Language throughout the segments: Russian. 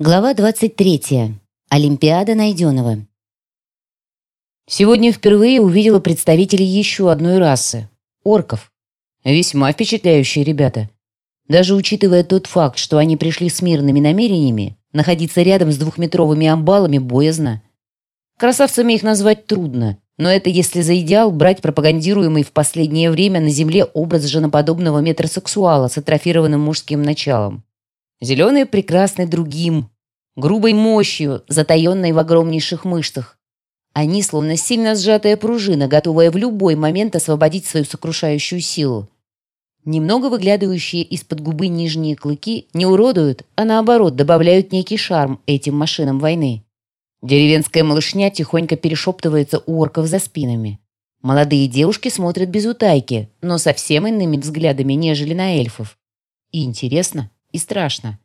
Глава 23. Олимпиада найденного. Сегодня впервые увидела представителей еще одной расы – орков. Весьма впечатляющие ребята. Даже учитывая тот факт, что они пришли с мирными намерениями, находиться рядом с двухметровыми амбалами боязно. Красавцами их назвать трудно, но это если за идеал брать пропагандируемый в последнее время на Земле образ женоподобного метросексуала с атрофированным мужским началом. Зеленый прекрасный другим, грубой мощью, затаенной в огромнейших мышцах. Они словно сильно сжатая пружина, готовая в любой момент освободить свою сокрушающую силу. Немного выглядывающие из-под губы нижние клыки не уродуют, а наоборот добавляют некий шарм этим машинам войны. Деревенская малышня тихонько перешептывается у орков за спинами. Молодые девушки смотрят без утайки, но совсем иными взглядами, нежели на эльфов. И интересно, и страшно.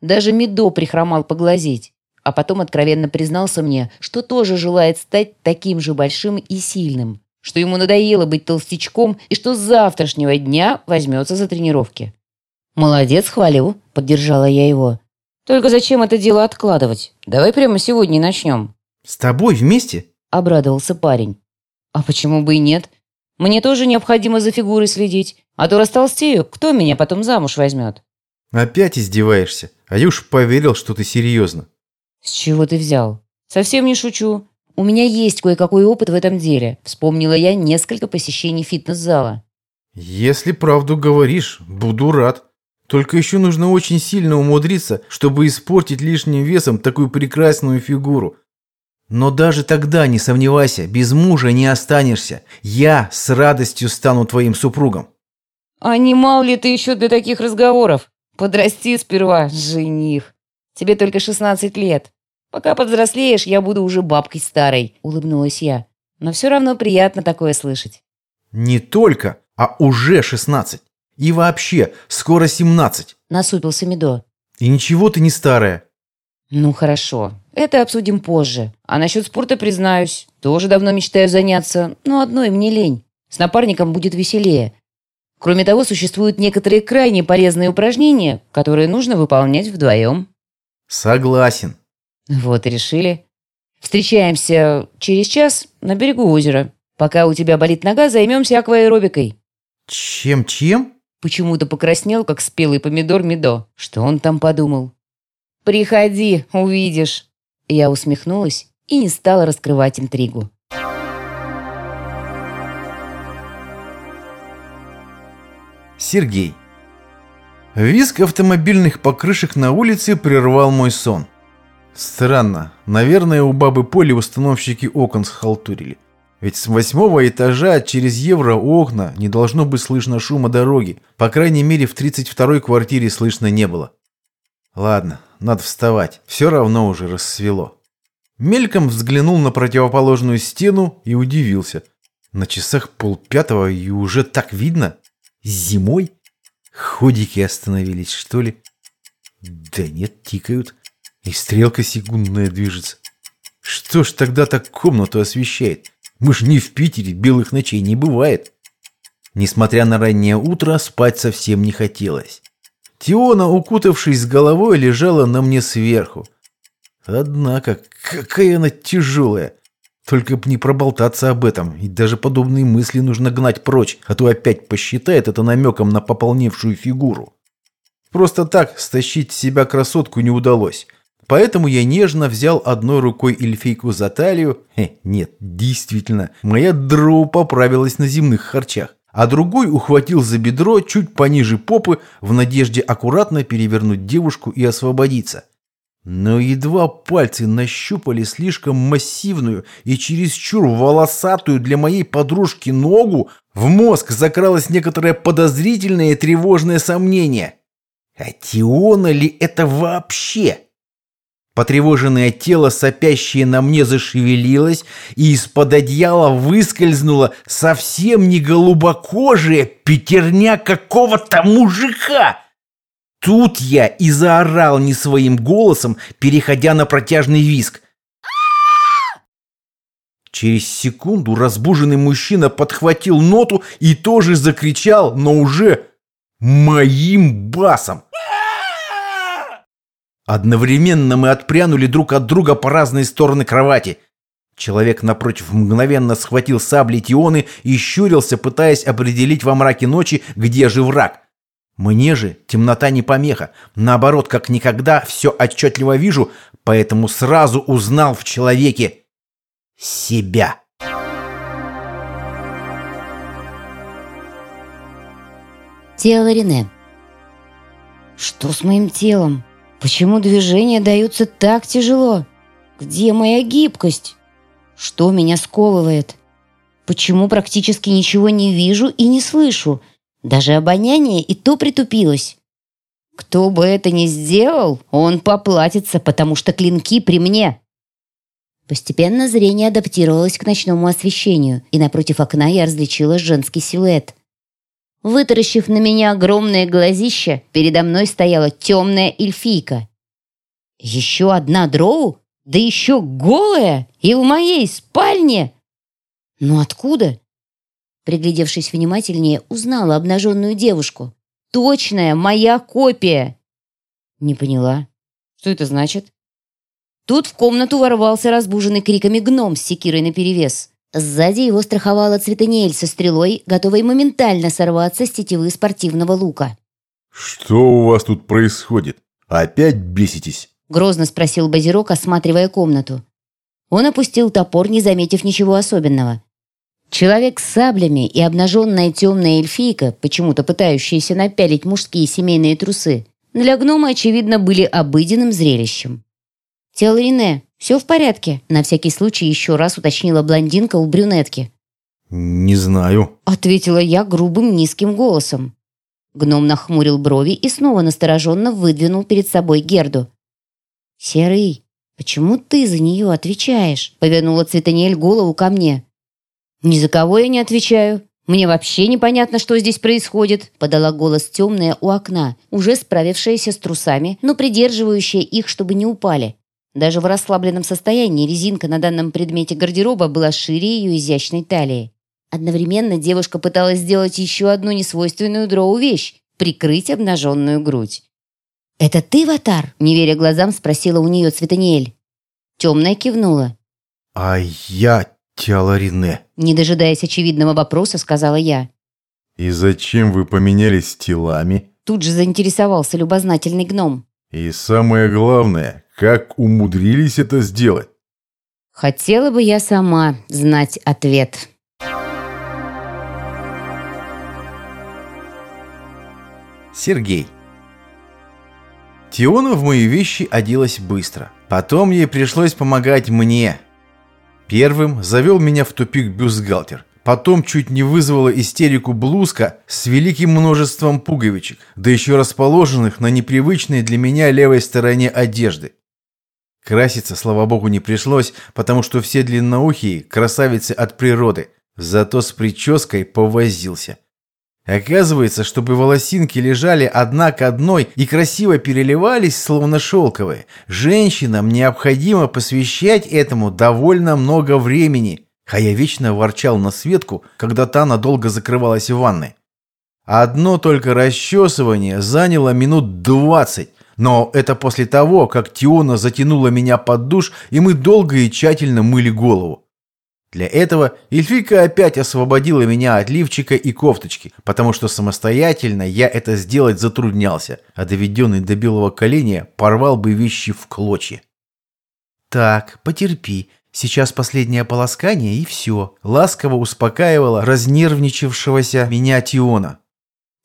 Даже Медо прихромал поглазеть, а потом откровенно признался мне, что тоже желает стать таким же большим и сильным, что ему надоело быть толстячком и что с завтрашнего дня возьмется за тренировки. «Молодец, хвалю», — поддержала я его. «Только зачем это дело откладывать? Давай прямо сегодня начнем». «С тобой вместе?» — обрадовался парень. «А почему бы и нет? Мне тоже необходимо за фигурой следить, а то растолстею, кто меня потом замуж возьмет?» Опять издеваешься? А я уж поверил, что ты серьезно. С чего ты взял? Совсем не шучу. У меня есть кое-какой опыт в этом деле. Вспомнила я несколько посещений фитнес-зала. Если правду говоришь, буду рад. Только еще нужно очень сильно умудриться, чтобы испортить лишним весом такую прекрасную фигуру. Но даже тогда, не сомневайся, без мужа не останешься. Я с радостью стану твоим супругом. А не мал ли ты еще для таких разговоров? Подрасти сперва, жених. Тебе только шестнадцать лет. Пока повзрослеешь, я буду уже бабкой старой», — улыбнулась я. «Но все равно приятно такое слышать». «Не только, а уже шестнадцать. И вообще, скоро семнадцать», — насупился Медо. «И ничего ты не старая». «Ну хорошо, это обсудим позже. А насчет спорта, признаюсь, тоже давно мечтаю заняться, но одной мне лень. С напарником будет веселее. Кроме того, существуют некоторые крайне полезные упражнения, которые нужно выполнять вдвоем. Согласен. Вот и решили. Встречаемся через час на берегу озера. Пока у тебя болит нога, займемся акваэробикой. Чем-чем? Почему-то покраснел, как спелый помидор Медо. Что он там подумал? «Приходи, увидишь». Я усмехнулась и не стала раскрывать интригу. Сергей. Визг автомобильных покрышек на улице прервал мой сон. Странно. Наверное, у бабы Поли установщики окон схалтурили. Ведь с восьмого этажа через евро окна не должно быть слышно шума дороги. По крайней мере, в 32-й квартире слышно не было. Ладно, надо вставать. Все равно уже рассвело. Мельком взглянул на противоположную стену и удивился. На часах полпятого и уже так видно. Зимой? Ходики остановились, что ли? Да нет, тикают. И стрелка секундная движется. Что ж тогда так комнату освещает? Мы ж не в Питере, белых ночей не бывает. Несмотря на раннее утро, спать совсем не хотелось. Тиона, укутавшись с головой, лежала на мне сверху. Однако, какая она тяжелая. Только б не проболтаться об этом, и даже подобные мысли нужно гнать прочь, а то опять посчитает это намеком на пополневшую фигуру. Просто так стащить с себя красотку не удалось. Поэтому я нежно взял одной рукой эльфийку за талию. Хе, нет, действительно, моя дроу поправилась на земных харчах. А другой ухватил за бедро чуть пониже попы в надежде аккуратно перевернуть девушку и освободиться. Но едва пальцы нащупали слишком массивную и чересчур волосатую для моей подружки ногу, в мозг закралось некоторое подозрительное и тревожное сомнение. А Тиона ли это вообще? Потревоженное тело, сопящее на мне, зашевелилось, и из-под одеяла выскользнула совсем не голубокожая пятерня какого-то мужика. Тут я и заорал не своим голосом, переходя на протяжный визг. Через секунду разбуженный мужчина подхватил ноту и тоже закричал, но уже моим басом. Одновременно мы отпрянули друг от друга по разные стороны кровати. Человек напротив мгновенно схватил сабли Тионы и щурился, пытаясь определить во мраке ночи, где же враг. Мне же темнота не помеха. Наоборот, как никогда, все отчетливо вижу, поэтому сразу узнал в человеке себя. Тело Рене. Что с моим телом? Почему движения даются так тяжело? Где моя гибкость? Что меня сковывает? Почему практически ничего не вижу и не слышу? Даже обоняние и то притупилось. Кто бы это ни сделал, он поплатится, потому что клинки при мне. Постепенно зрение адаптировалось к ночному освещению, и напротив окна я различила женский силуэт. Вытаращив на меня огромное глазище, передо мной стояла темная эльфийка. Еще одна дроу? Да еще голая! И в моей спальне! Ну откуда? Приглядевшись внимательнее, узнала обнаженную девушку. Точная моя копия. Не поняла. Что это значит? Тут в комнату ворвался разбуженный криками гном с секирой наперевес. Сзади его страховала Цветаниэль со стрелой, готовой моментально сорваться с тетивы спортивного лука. «Что у вас тут происходит? Опять беситесь?» Грозно спросил Базирок, осматривая комнату. Он опустил топор, не заметив ничего особенного. Человек с саблями и обнаженная темная эльфийка, почему-то пытающаяся напялить мужские семейные трусы, для гнома, очевидно, были обыденным зрелищем. «Телрине, все в порядке?» На всякий случай еще раз уточнила блондинка у брюнетки. «Не знаю», — ответила я грубым низким голосом. Гном нахмурил брови и снова настороженно выдвинул перед собой Герду. «Серый, почему ты за нее отвечаешь?» — повернула Цветаниэль голову ко мне. «Ни за кого я не отвечаю. Мне вообще непонятно, что здесь происходит», подала голос темная у окна, уже справившаяся с трусами, но придерживающая их, чтобы не упали. Даже в расслабленном состоянии резинка на данном предмете гардероба была шире ее изящной талии. Одновременно девушка пыталась сделать еще одну несвойственную дроу вещь – прикрыть обнаженную грудь. «Это ты, Ватар?» – не веря глазам, спросила у нее Цветаниэль. Темная кивнула. «А я Теаларине», – не дожидаясь очевидного вопроса, сказала я. «И зачем вы поменялись телами?» Тут же заинтересовался любознательный гном. «И самое главное, как умудрились это сделать?» Хотела бы я сама знать ответ. Сергей Тиона в мои вещи оделась быстро. Потом ей пришлось помогать мне. Первым завел меня в тупик бюстгальтер. Потом чуть не вызвала истерику блузка с великим множеством пуговичек, да еще расположенных на непривычной для меня левой стороне одежды. Краситься, слава богу, не пришлось, потому что все длинноухие – красавицы от природы, зато с прической повозился. Оказывается, чтобы волосинки лежали одна к одной и красиво переливались, словно шелковые, женщинам необходимо посвящать этому довольно много времени, а я вечно ворчал на Светку, когда та надолго закрывалась в ванной. Одно только расчесывание заняло минут двадцать, но это после того, как Тиона затянула меня под душ, и мы долго и тщательно мыли голову. Для этого эльфийка опять освободила меня от лифчика и кофточки, потому что самостоятельно я это сделать затруднялся, а доведенный до белого коленя порвал бы вещи в клочья. «Так, потерпи, сейчас последнее полоскание и все», ласково успокаивала разнервничавшегося меня Тиона.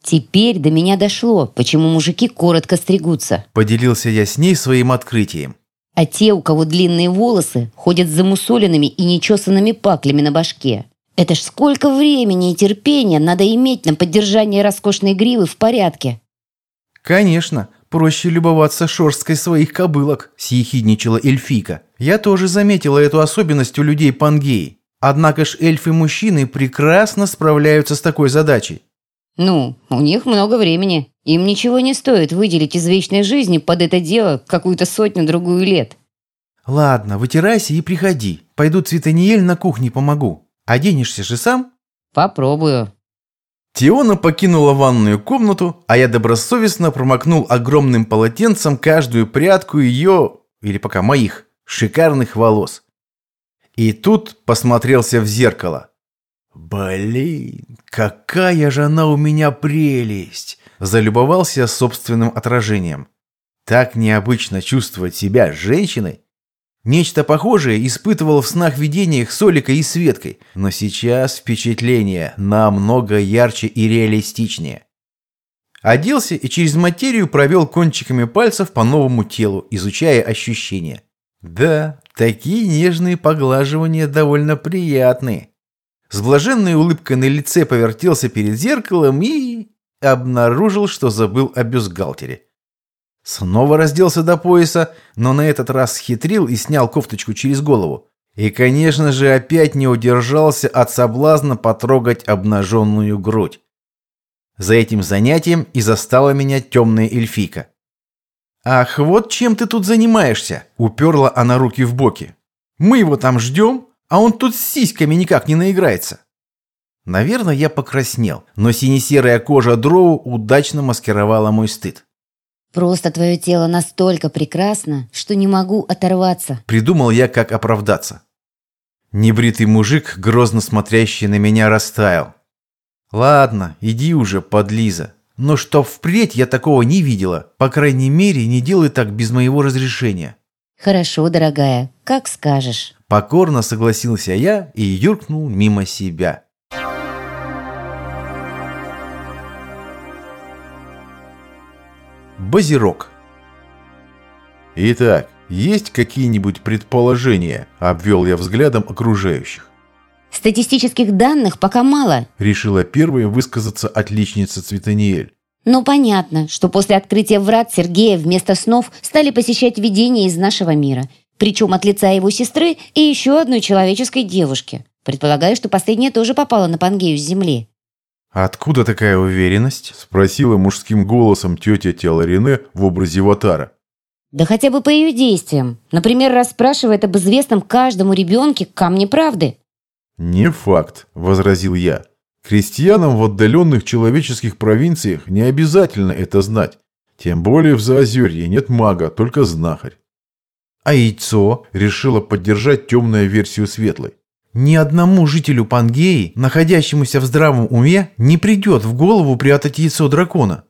Теперь до меня дошло, почему мужики коротко стригутся. Поделился я с ней своим открытием. А те, у кого длинные волосы, ходят с замусоленными и нечесанными паклями на башке. Это ж сколько времени и терпения надо иметь на поддержание роскошной гривы в порядке. Конечно, проще любоваться шорсткой своих кобылок, съехидничала эльфийка. Я тоже заметила эту особенность у людей Пангеи. Однако ж эльфы-мужчины прекрасно справляются с такой задачей. Ну, у них много времени. Им ничего не стоит выделить из вечной жизни под это дело какую-то сотню-другую лет. Ладно, вытирайся и приходи. Пойду Цветаниель на кухне помогу. Оденешься же сам? Попробую. Тиона покинула ванную комнату, а я добросовестно промокнул огромным полотенцем каждую прядку ее, или пока моих, шикарных волос. И тут посмотрелся в зеркало. «Блин, какая же она у меня прелесть!» Залюбовался собственным отражением. Так необычно чувствовать себя женщиной. Нечто похожее испытывал в снах-видениях с Оликой и Светкой, но сейчас впечатление намного ярче и реалистичнее. Оделся и через материю провел кончиками пальцев по новому телу, изучая ощущения. Да, такие нежные поглаживания довольно приятные. С блаженной улыбкой на лице повертелся перед зеркалом и... обнаружил, что забыл о бюстгальтере. Снова разделся до пояса, но на этот раз схитрил и снял кофточку через голову. И, конечно же, опять не удержался от соблазна потрогать обнаженную грудь. За этим занятием и застала меня темная эльфийка. «Ах, вот чем ты тут занимаешься!» – уперла она руки в боки. «Мы его там ждем, а он тут с сиськами никак не наиграется». Наверное, я покраснел, но сине-серая кожа дроу удачно маскировала мой стыд. Просто твое тело настолько прекрасно, что не могу оторваться. Придумал я, как оправдаться. Небритый мужик, грозно смотрящий на меня, растаял. Ладно, иди уже, подлиза. Но чтоб впредь я такого не видела, по крайней мере, не делай так без моего разрешения. Хорошо, дорогая, как скажешь. Покорно согласился я и юркнул мимо себя. Базирок. Итак, есть какие-нибудь предположения? Обвел я взглядом окружающих. Статистических данных пока мало. Решила первая высказаться отличница Цветаниэль. Но понятно, что после открытия врат Сергея вместо снов стали посещать видения из нашего мира. Причем от лица его сестры и еще одной человеческой девушки. Предполагаю, что последняя тоже попала на Пангею с земли. «Откуда такая уверенность?» – спросила мужским голосом тетя Теоларине в образе Ватара. Да хотя бы по ее действиям. Например, расспрашивает об известном каждому ребенке камне правды. «Не факт», – возразил я. «Крестьянам в отдаленных человеческих провинциях не обязательно это знать. Тем более в Заозерье нет мага, только знахарь». «А яйцо?» – решила поддержать темную версию светлой. Ни одному жителю Пангеи, находящемуся в здравом уме, не придет в голову прятать яйцо дракона.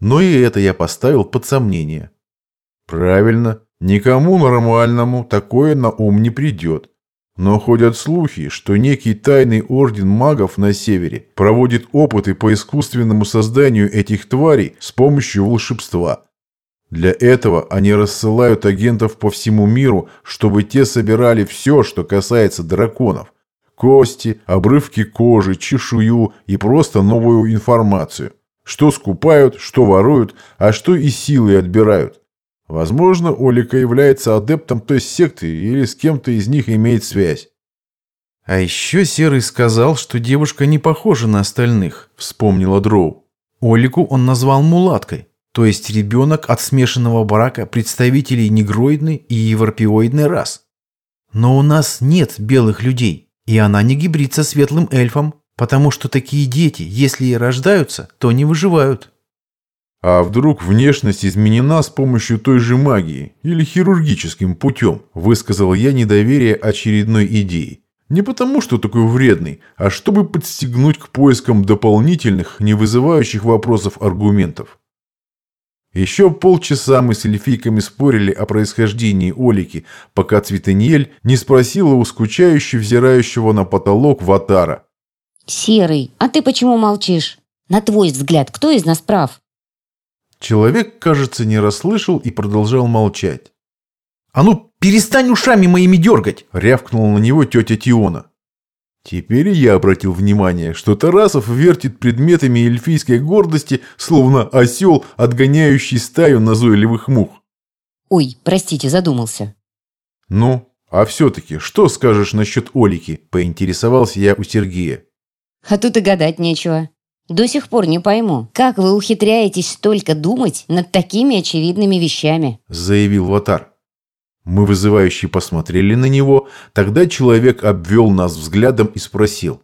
Но и это я поставил под сомнение. Правильно, никому нормальному такое на ум не придет. Но ходят слухи, что некий тайный орден магов на севере проводит опыты по искусственному созданию этих тварей с помощью волшебства. Для этого они рассылают агентов по всему миру, чтобы те собирали все, что касается драконов. Кости, обрывки кожи, чешую и просто новую информацию. Что скупают, что воруют, а что и силы отбирают. Возможно, Олика является адептом той секты или с кем-то из них имеет связь. А еще Серый сказал, что девушка не похожа на остальных, вспомнила Дроу. Олику он назвал мулаткой то есть ребенок от смешанного брака представителей негроидной и европеоидной рас. Но у нас нет белых людей, и она не гибрид со светлым эльфом, потому что такие дети, если и рождаются, то не выживают. А вдруг внешность изменена с помощью той же магии или хирургическим путем, высказал я недоверие очередной идеи. Не потому, что такой вредный, а чтобы подстегнуть к поискам дополнительных, не вызывающих вопросов аргументов. Еще полчаса мы с эльфийками спорили о происхождении Олики, пока Цветаниель не спросила у скучающе взирающего на потолок Ватара. «Серый, а ты почему молчишь? На твой взгляд, кто из нас прав?» Человек, кажется, не расслышал и продолжал молчать. «А ну, перестань ушами моими дергать!» – рявкнула на него тетя Тиона. Теперь я обратил внимание, что Тарасов вертит предметами эльфийской гордости, словно осел, отгоняющий стаю назойливых мух. Ой, простите, задумался. Ну, а все-таки, что скажешь насчет Олики? Поинтересовался я у Сергея. А тут и гадать нечего. До сих пор не пойму, как вы ухитряетесь столько думать над такими очевидными вещами, заявил Ватар. Мы вызывающе посмотрели на него, тогда человек обвел нас взглядом и спросил.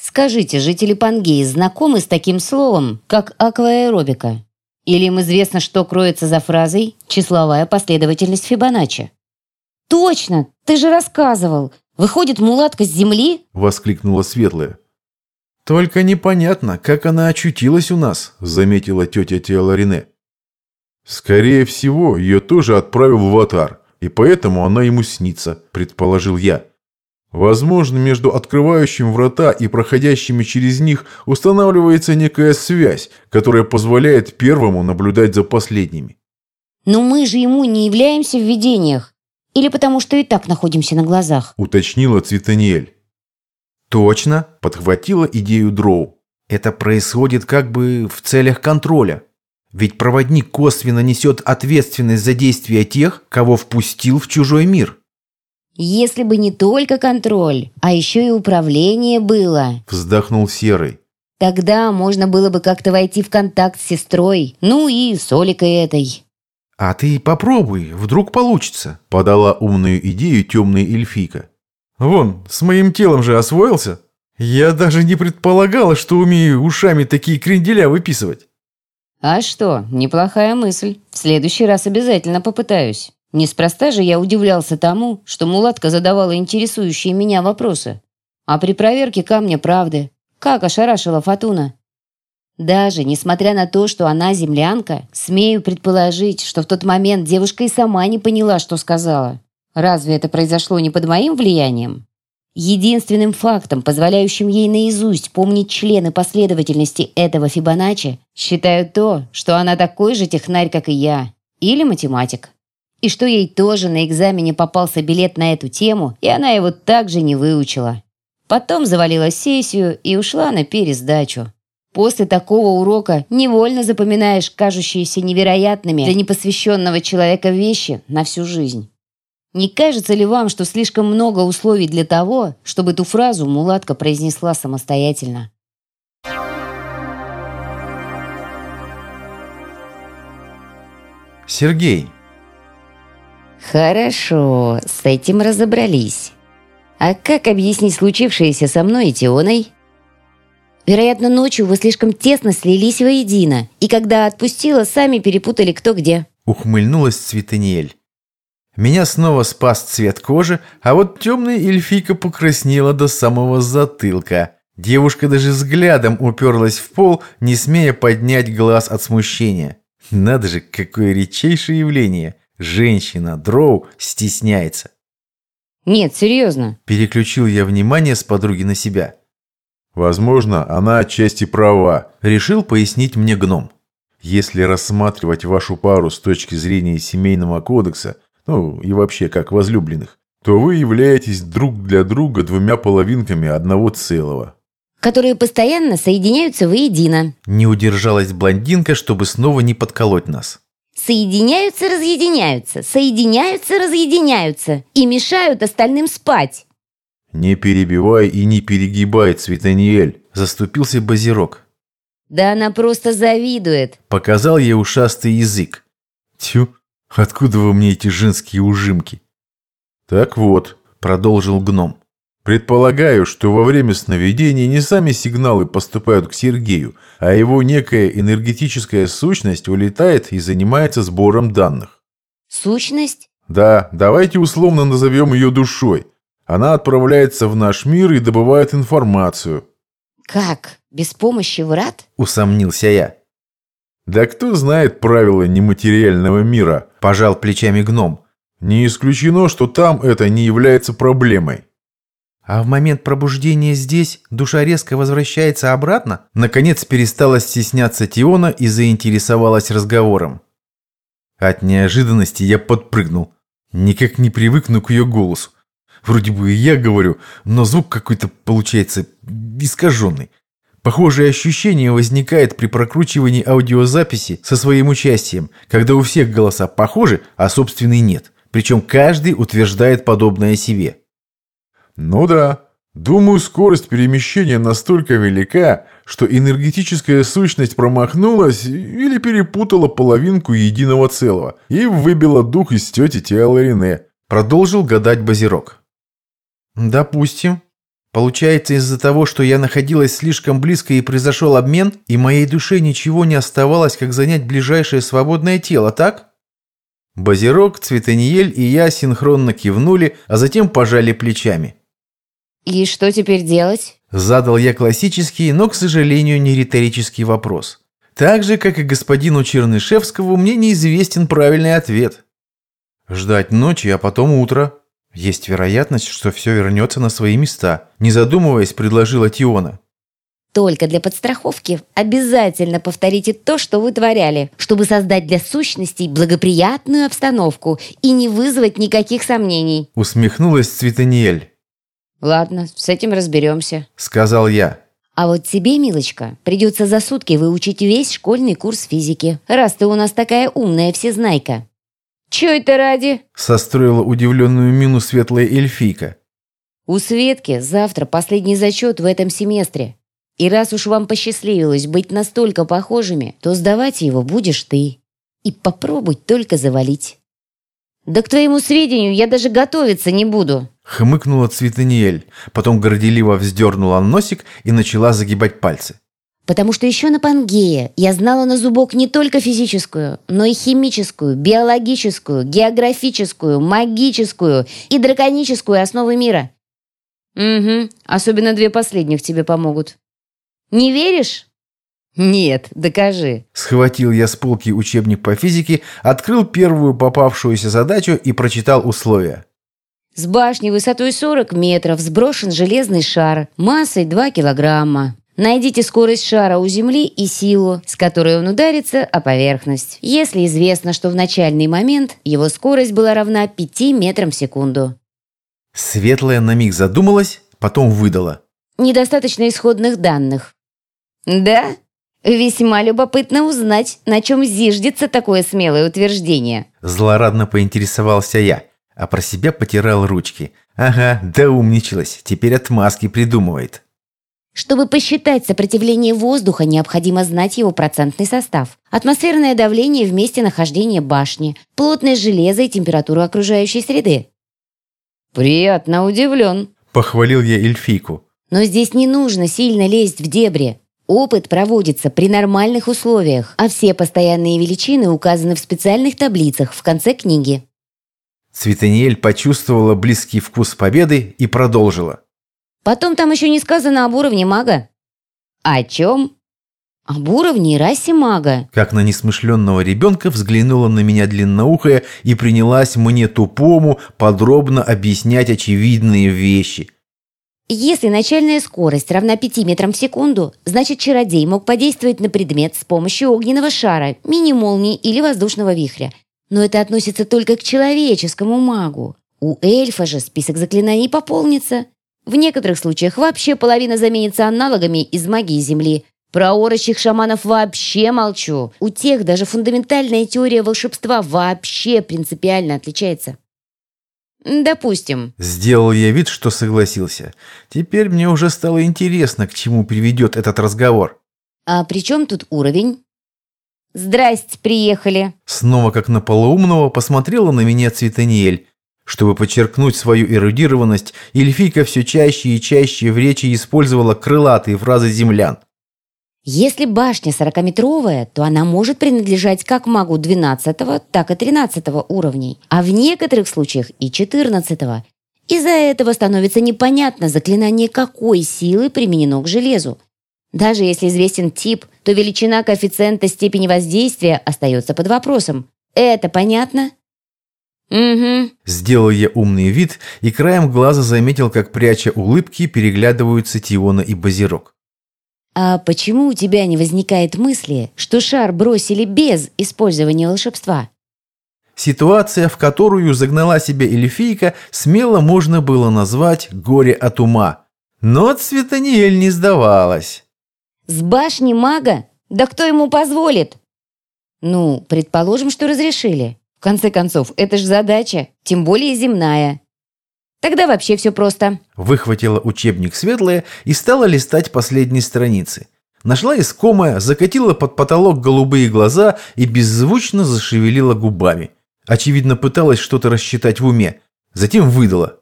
Скажите, жители Пангеи знакомы с таким словом, как акваэробика? Или им известно, что кроется за фразой «числовая последовательность Фибоначчи»? «Точно! Ты же рассказывал! Выходит, мулатка с земли?» — воскликнула Светлая. «Только непонятно, как она очутилась у нас», — заметила тетя Теоларине. «Скорее всего, ее тоже отправил в Атар, и поэтому она ему снится», — предположил я. Возможно, между открывающим врата и проходящими через них устанавливается некая связь, которая позволяет первому наблюдать за последними. Но мы же ему не являемся в видениях. Или потому что и так находимся на глазах? Уточнила Цветаниэль. Точно, подхватила идею Дроу. Это происходит как бы в целях контроля. Ведь проводник косвенно несет ответственность за действия тех, кого впустил в чужой мир. Если бы не только контроль, а еще и управление было. Вздохнул Серый. Тогда можно было бы как-то войти в контакт с сестрой, ну и с Оликой этой. «А ты попробуй, вдруг получится», — подала умную идею темная эльфийка. «Вон, с моим телом же освоился. Я даже не предполагала, что умею ушами такие кренделя выписывать». «А что, неплохая мысль. В следующий раз обязательно попытаюсь». Неспроста же я удивлялся тому, что мулатка задавала интересующие меня вопросы. А при проверке камня правды, как ошарашила Фатуна. Даже несмотря на то, что она землянка, смею предположить, что в тот момент девушка и сама не поняла, что сказала. Разве это произошло не под моим влиянием? Единственным фактом, позволяющим ей наизусть помнить члены последовательности этого Фибоначчи, считаю то, что она такой же технарь, как и я, или математик и что ей тоже на экзамене попался билет на эту тему, и она его также не выучила. Потом завалила сессию и ушла на пересдачу. После такого урока невольно запоминаешь кажущиеся невероятными для непосвященного человека вещи на всю жизнь. Не кажется ли вам, что слишком много условий для того, чтобы эту фразу мулатка произнесла самостоятельно? Сергей, Хорошо, с этим разобрались. А как объяснить случившееся со мной и Тионой? Вероятно, ночью вы слишком тесно слились воедино, и когда отпустила, сами перепутали кто где. Ухмыльнулась Цветаниэль. Меня снова спас цвет кожи, а вот темная эльфийка покраснела до самого затылка. Девушка даже взглядом уперлась в пол, не смея поднять глаз от смущения. Надо же, какое редчайшее явление. Женщина, дроу, стесняется. Нет, серьезно. Переключил я внимание с подруги на себя. Возможно, она отчасти права. Решил пояснить мне гном. Если рассматривать вашу пару с точки зрения семейного кодекса, ну и вообще как возлюбленных, то вы являетесь друг для друга двумя половинками одного целого. Которые постоянно соединяются воедино. Не удержалась блондинка, чтобы снова не подколоть нас. Соединяются, разъединяются, соединяются, разъединяются и мешают остальным спать. «Не перебивай и не перегибай, Цветаниэль», – заступился Базирок. «Да она просто завидует», – показал ей ушастый язык. «Тю, откуда вы мне эти женские ужимки?» «Так вот», – продолжил гном, Предполагаю, что во время сновидения не сами сигналы поступают к Сергею, а его некая энергетическая сущность улетает и занимается сбором данных. Сущность? Да, давайте условно назовем ее душой. Она отправляется в наш мир и добывает информацию. Как? Без помощи врат? Усомнился я. Да кто знает правила нематериального мира, пожал плечами гном. Не исключено, что там это не является проблемой. А в момент пробуждения здесь душа резко возвращается обратно? Наконец перестала стесняться Тиона и заинтересовалась разговором. От неожиданности я подпрыгнул. Никак не привыкну к ее голосу. Вроде бы и я говорю, но звук какой-то получается искаженный. Похожее ощущение возникает при прокручивании аудиозаписи со своим участием, когда у всех голоса похожи, а собственный нет. Причем каждый утверждает подобное о себе. Ну да. Думаю, скорость перемещения настолько велика, что энергетическая сущность промахнулась или перепутала половинку единого целого и выбила дух из тети Теоларине. Продолжил гадать Базирок. Допустим. Получается, из-за того, что я находилась слишком близко и произошел обмен, и моей душе ничего не оставалось, как занять ближайшее свободное тело, так? Базирок, Цветаниель и я синхронно кивнули, а затем пожали плечами. «И что теперь делать?» Задал я классический, но, к сожалению, не риторический вопрос. Так же, как и господину Чернышевскому, мне неизвестен правильный ответ. Ждать ночи, а потом утро. Есть вероятность, что все вернется на свои места. Не задумываясь, предложила Тиона. Только для подстраховки обязательно повторите то, что вы творяли, чтобы создать для сущностей благоприятную обстановку и не вызвать никаких сомнений. Усмехнулась Цветаниэль. Ладно, с этим разберемся. Сказал я. А вот тебе, милочка, придется за сутки выучить весь школьный курс физики, раз ты у нас такая умная всезнайка. Чё это ради? Состроила удивленную мину светлая эльфийка. У Светки завтра последний зачет в этом семестре. И раз уж вам посчастливилось быть настолько похожими, то сдавать его будешь ты. И попробуй только завалить. Да к твоему сведению я даже готовиться не буду. Хмыкнула Цветаниэль, потом горделиво вздернула носик и начала загибать пальцы. Потому что еще на Пангее я знала на зубок не только физическую, но и химическую, биологическую, географическую, магическую и драконическую основы мира. Угу, особенно две последних тебе помогут. Не веришь? Нет, докажи. Схватил я с полки учебник по физике, открыл первую попавшуюся задачу и прочитал условия. С башни высотой 40 метров сброшен железный шар массой 2 килограмма. Найдите скорость шара у Земли и силу, с которой он ударится о поверхность. Если известно, что в начальный момент его скорость была равна 5 метрам в секунду. Светлая на миг задумалась, потом выдала. Недостаточно исходных данных. Да? Весьма любопытно узнать, на чем зиждется такое смелое утверждение. Злорадно поинтересовался я, а про себя потирал ручки. Ага, да умничалась, теперь отмазки придумывает. Чтобы посчитать сопротивление воздуха, необходимо знать его процентный состав. Атмосферное давление в месте нахождения башни, плотность железа и температуру окружающей среды. «Приятно удивлен», – похвалил я эльфийку. «Но здесь не нужно сильно лезть в дебри. Опыт проводится при нормальных условиях, а все постоянные величины указаны в специальных таблицах в конце книги. Цветаниэль почувствовала близкий вкус победы и продолжила. Потом там еще не сказано об уровне мага. О чем? Об уровне и расе мага. Как на несмышленного ребенка взглянула на меня длинноухая и принялась мне тупому подробно объяснять очевидные вещи – если начальная скорость равна 5 метрам в секунду, значит чародей мог подействовать на предмет с помощью огненного шара, мини-молнии или воздушного вихря. Но это относится только к человеческому магу. У эльфа же список заклинаний пополнится. В некоторых случаях вообще половина заменится аналогами из магии Земли. Про орочих шаманов вообще молчу. У тех даже фундаментальная теория волшебства вообще принципиально отличается. «Допустим». Сделал я вид, что согласился. Теперь мне уже стало интересно, к чему приведет этот разговор. «А при чем тут уровень?» «Здрасте, приехали!» Снова как на полуумного посмотрела на меня Цветаниэль. Чтобы подчеркнуть свою эрудированность, эльфийка все чаще и чаще в речи использовала крылатые фразы землян. Если башня сорокаметровая, то она может принадлежать как магу 12 так и 13 уровней, а в некоторых случаях и 14 -го. Из-за этого становится непонятно заклинание какой силы применено к железу. Даже если известен тип, то величина коэффициента степени воздействия остается под вопросом. Это понятно? «Угу». Сделал я умный вид и краем глаза заметил, как, пряча улыбки, переглядываются Тиона и Базирок. А почему у тебя не возникает мысли, что шар бросили без использования волшебства? Ситуация, в которую загнала себя эльфийка, смело можно было назвать «горе от ума». Но Цветаниэль не сдавалась. «С башни мага? Да кто ему позволит?» «Ну, предположим, что разрешили. В конце концов, это ж задача, тем более земная. Тогда вообще все просто. Выхватила учебник светлая и стала листать последние страницы. Нашла искомое, закатила под потолок голубые глаза и беззвучно зашевелила губами. Очевидно, пыталась что-то рассчитать в уме. Затем выдала.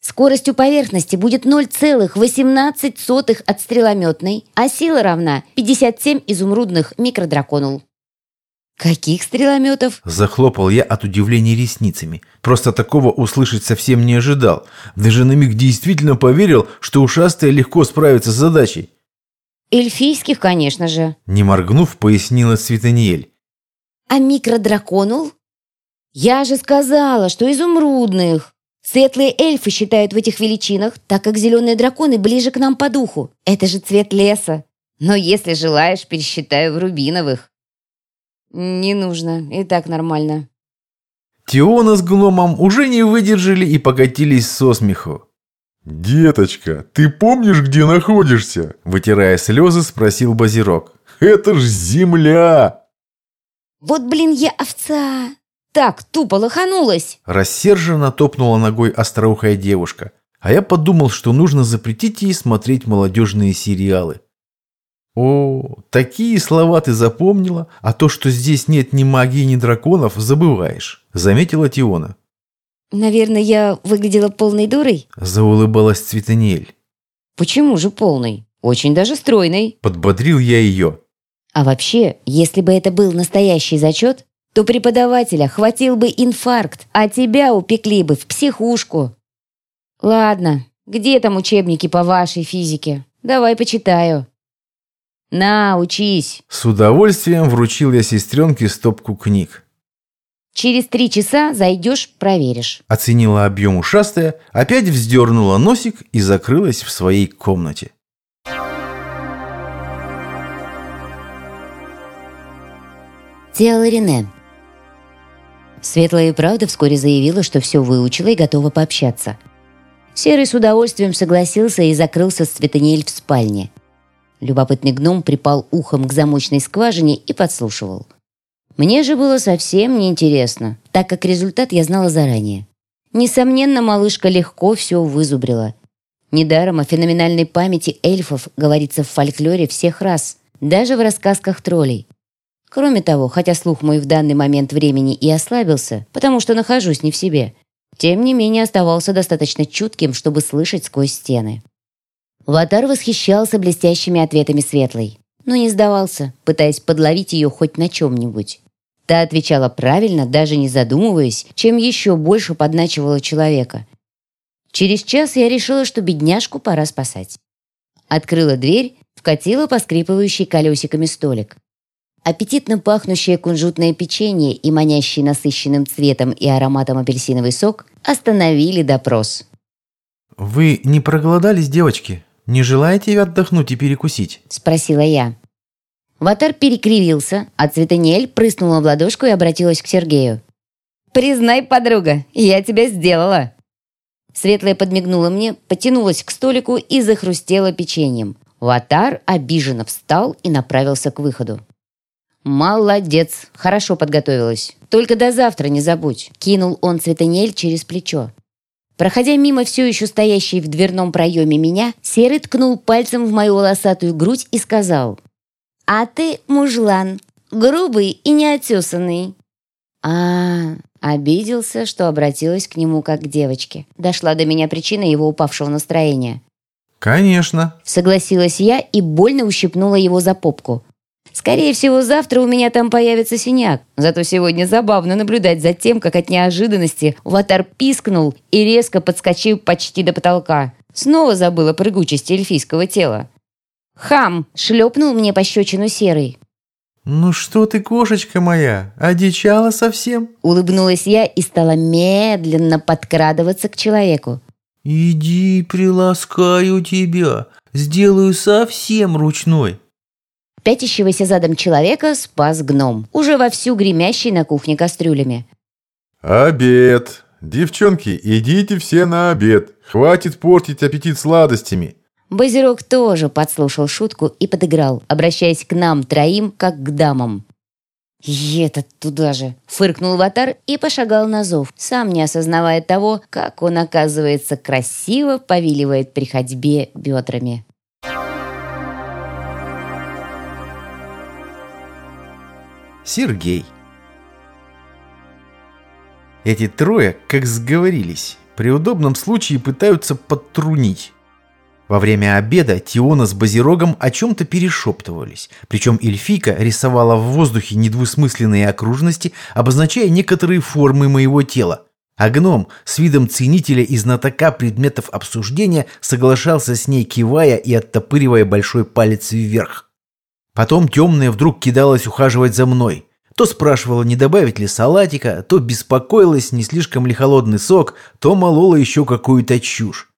Скорость у поверхности будет 0,18 от стрелометной, а сила равна 57 изумрудных микродраконул. «Каких стрелометов?» Захлопал я от удивления ресницами. Просто такого услышать совсем не ожидал. Даже на миг действительно поверил, что ушастая легко справится с задачей. «Эльфийских, конечно же». Не моргнув, пояснила Светаниель. «А микродраконул?» «Я же сказала, что изумрудных. Светлые эльфы считают в этих величинах, так как зеленые драконы ближе к нам по духу. Это же цвет леса. Но если желаешь, пересчитаю в рубиновых». «Не нужно, и так нормально». Тиона с гномом уже не выдержали и покатились со смеху. «Деточка, ты помнишь, где находишься?» Вытирая слезы, спросил Базирок. «Это ж земля!» «Вот, блин, я овца! Так, тупо лоханулась!» Рассерженно топнула ногой остроухая девушка. А я подумал, что нужно запретить ей смотреть молодежные сериалы. О, такие слова ты запомнила, а то, что здесь нет ни магии, ни драконов, забываешь, заметила Тиона. «Наверное, я выглядела полной дурой?» Заулыбалась Цветаниэль. «Почему же полной? Очень даже стройной». Подбодрил я ее. А вообще, если бы это был настоящий зачет, то преподавателя хватил бы инфаркт, а тебя упекли бы в психушку. Ладно, где там учебники по вашей физике? Давай почитаю. На, учись. С удовольствием вручил я сестренке стопку книг. Через три часа зайдешь, проверишь. Оценила объем ушастая, опять вздернула носик и закрылась в своей комнате. Тело Рене. Светлая и правда вскоре заявила, что все выучила и готова пообщаться. Серый с удовольствием согласился и закрылся с Цветаниэль в спальне. Любопытный гном припал ухом к замочной скважине и подслушивал. Мне же было совсем неинтересно, так как результат я знала заранее. Несомненно, малышка легко все вызубрила. Недаром о феноменальной памяти эльфов говорится в фольклоре всех рас, даже в рассказках троллей. Кроме того, хотя слух мой в данный момент времени и ослабился, потому что нахожусь не в себе, тем не менее оставался достаточно чутким, чтобы слышать сквозь стены. Ватар восхищался блестящими ответами Светлой, но не сдавался, пытаясь подловить ее хоть на чем-нибудь. Та отвечала правильно, даже не задумываясь, чем еще больше подначивала человека. Через час я решила, что бедняжку пора спасать. Открыла дверь, вкатила поскрипывающий колесиками столик. Аппетитно пахнущее кунжутное печенье и манящий насыщенным цветом и ароматом апельсиновый сок остановили допрос. «Вы не проголодались, девочки? Не желаете отдохнуть и перекусить?» – спросила я. Ватар перекривился, а Цветаниэль прыснула в ладошку и обратилась к Сергею. «Признай, подруга, я тебя сделала!» Светлая подмигнула мне, потянулась к столику и захрустела печеньем. Ватар обиженно встал и направился к выходу. «Молодец, хорошо подготовилась. Только до завтра не забудь», — кинул он Цветанель через плечо. Проходя мимо все еще стоящей в дверном проеме меня, Серый ткнул пальцем в мою волосатую грудь и сказал, «А ты мужлан, грубый и неотесанный». А, обиделся, что обратилась к нему как к девочке. Дошла до меня причина его упавшего настроения. «Конечно», — согласилась я и больно ущипнула его за попку. Скорее всего, завтра у меня там появится синяк. Зато сегодня забавно наблюдать за тем, как от неожиданности Ватар пискнул и резко подскочил почти до потолка. Снова забыла прыгучести эльфийского тела. «Хам!» — шлепнул мне пощечину серый. «Ну что ты, кошечка моя, одичала совсем?» Улыбнулась я и стала медленно подкрадываться к человеку. «Иди, приласкаю тебя, сделаю совсем ручной». Пятящегося задом человека спас гном, уже вовсю гремящий на кухне кастрюлями. «Обед! Девчонки, идите все на обед! Хватит портить аппетит сладостями!» Базирок тоже подслушал шутку и подыграл, обращаясь к нам троим, как к дамам. «И этот туда же!» — фыркнул Ватар и пошагал на зов, сам не осознавая того, как он, оказывается, красиво повиливает при ходьбе бедрами. Сергей. Эти трое как сговорились. При удобном случае пытаются подтрунить. Во время обеда Тиона с Базирогом о чем-то перешептывались, причем эльфийка рисовала в воздухе недвусмысленные окружности, обозначая некоторые формы моего тела. А гном с видом ценителя и знатока предметов обсуждения соглашался с ней, кивая и оттопыривая большой палец вверх. Потом темная вдруг кидалась ухаживать за мной. То спрашивала, не добавить ли салатика, то беспокоилась, не слишком ли холодный сок, то молола еще какую-то чушь.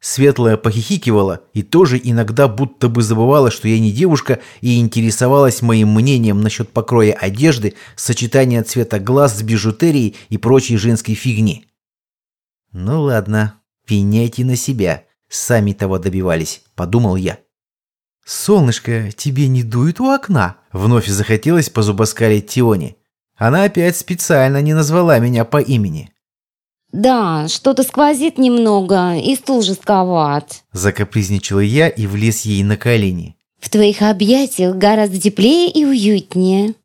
Светлая похихикивала и тоже иногда будто бы забывала, что я не девушка и интересовалась моим мнением насчет покроя одежды, сочетания цвета глаз с бижутерией и прочей женской фигни. «Ну ладно, пеняйте на себя, сами того добивались», — подумал я. «Солнышко, тебе не дует у окна?» — вновь захотелось позубоскалить Тионе. Она опять специально не назвала меня по имени. «Да, что-то сквозит немного, и стул жестковат», — закапризничала я и влез ей на колени. «В твоих объятиях гораздо теплее и уютнее».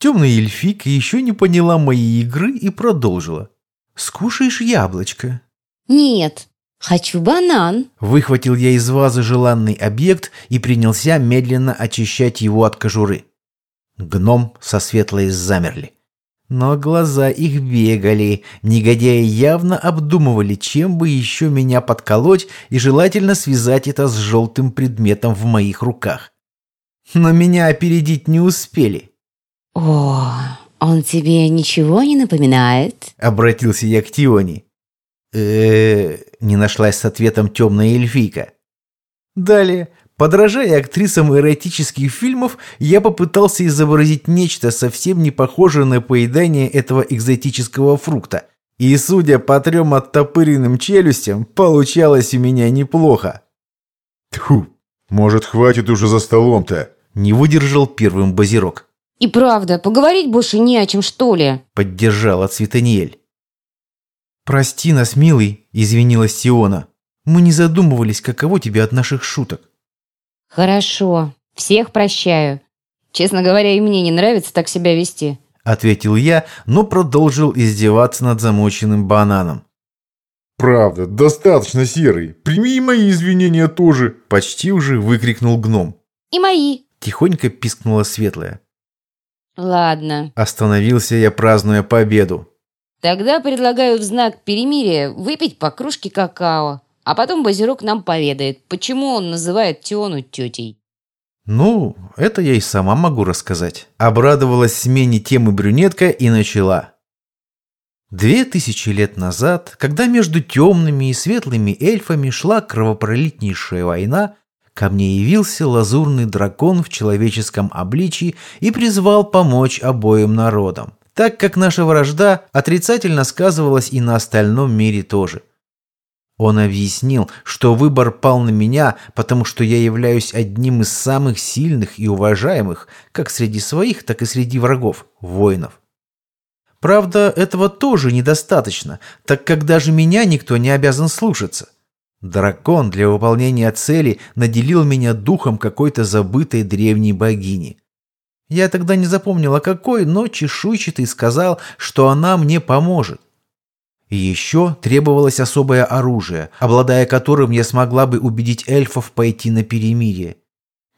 Темная эльфика еще не поняла моей игры и продолжила. «Скушаешь яблочко?» «Нет, хочу банан». Выхватил я из вазы желанный объект и принялся медленно очищать его от кожуры. Гном со светлой замерли. Но глаза их бегали, негодяи явно обдумывали, чем бы еще меня подколоть и желательно связать это с желтым предметом в моих руках. Но меня опередить не успели. «О, он тебе ничего не напоминает?» Обратился я к Тионе. э не нашлась с ответом темная эльфийка. Далее Подражая актрисам эротических фильмов, я попытался изобразить нечто совсем не похожее на поедание этого экзотического фрукта. И, судя по трем оттопыренным челюстям, получалось у меня неплохо. Тьфу, может, хватит уже за столом-то? Не выдержал первым базирок. И правда, поговорить больше не о чем, что ли? Поддержала Цветаниель. «Прости нас, милый», — извинилась Сиона. «Мы не задумывались, каково тебе от наших шуток». «Хорошо, всех прощаю. Честно говоря, и мне не нравится так себя вести», — ответил я, но продолжил издеваться над замоченным бананом. «Правда, достаточно серый. Прими и мои извинения тоже!» Почти уже выкрикнул гном. «И мои!» Тихонько пискнула светлая. «Ладно». Остановился я, празднуя победу. «Тогда предлагаю в знак перемирия выпить по кружке какао. А потом Базирок нам поведает, почему он называет Тиону тетей. Ну, это я и сама могу рассказать. Обрадовалась смене темы брюнетка и начала. Две тысячи лет назад, когда между темными и светлыми эльфами шла кровопролитнейшая война, ко мне явился лазурный дракон в человеческом обличии и призвал помочь обоим народам, так как наша вражда отрицательно сказывалась и на остальном мире тоже – он объяснил, что выбор пал на меня, потому что я являюсь одним из самых сильных и уважаемых, как среди своих, так и среди врагов, воинов. Правда, этого тоже недостаточно, так как даже меня никто не обязан слушаться. Дракон для выполнения цели наделил меня духом какой-то забытой древней богини. Я тогда не запомнила какой, но чешуйчатый сказал, что она мне поможет. Еще требовалось особое оружие, обладая которым я смогла бы убедить эльфов пойти на перемирие.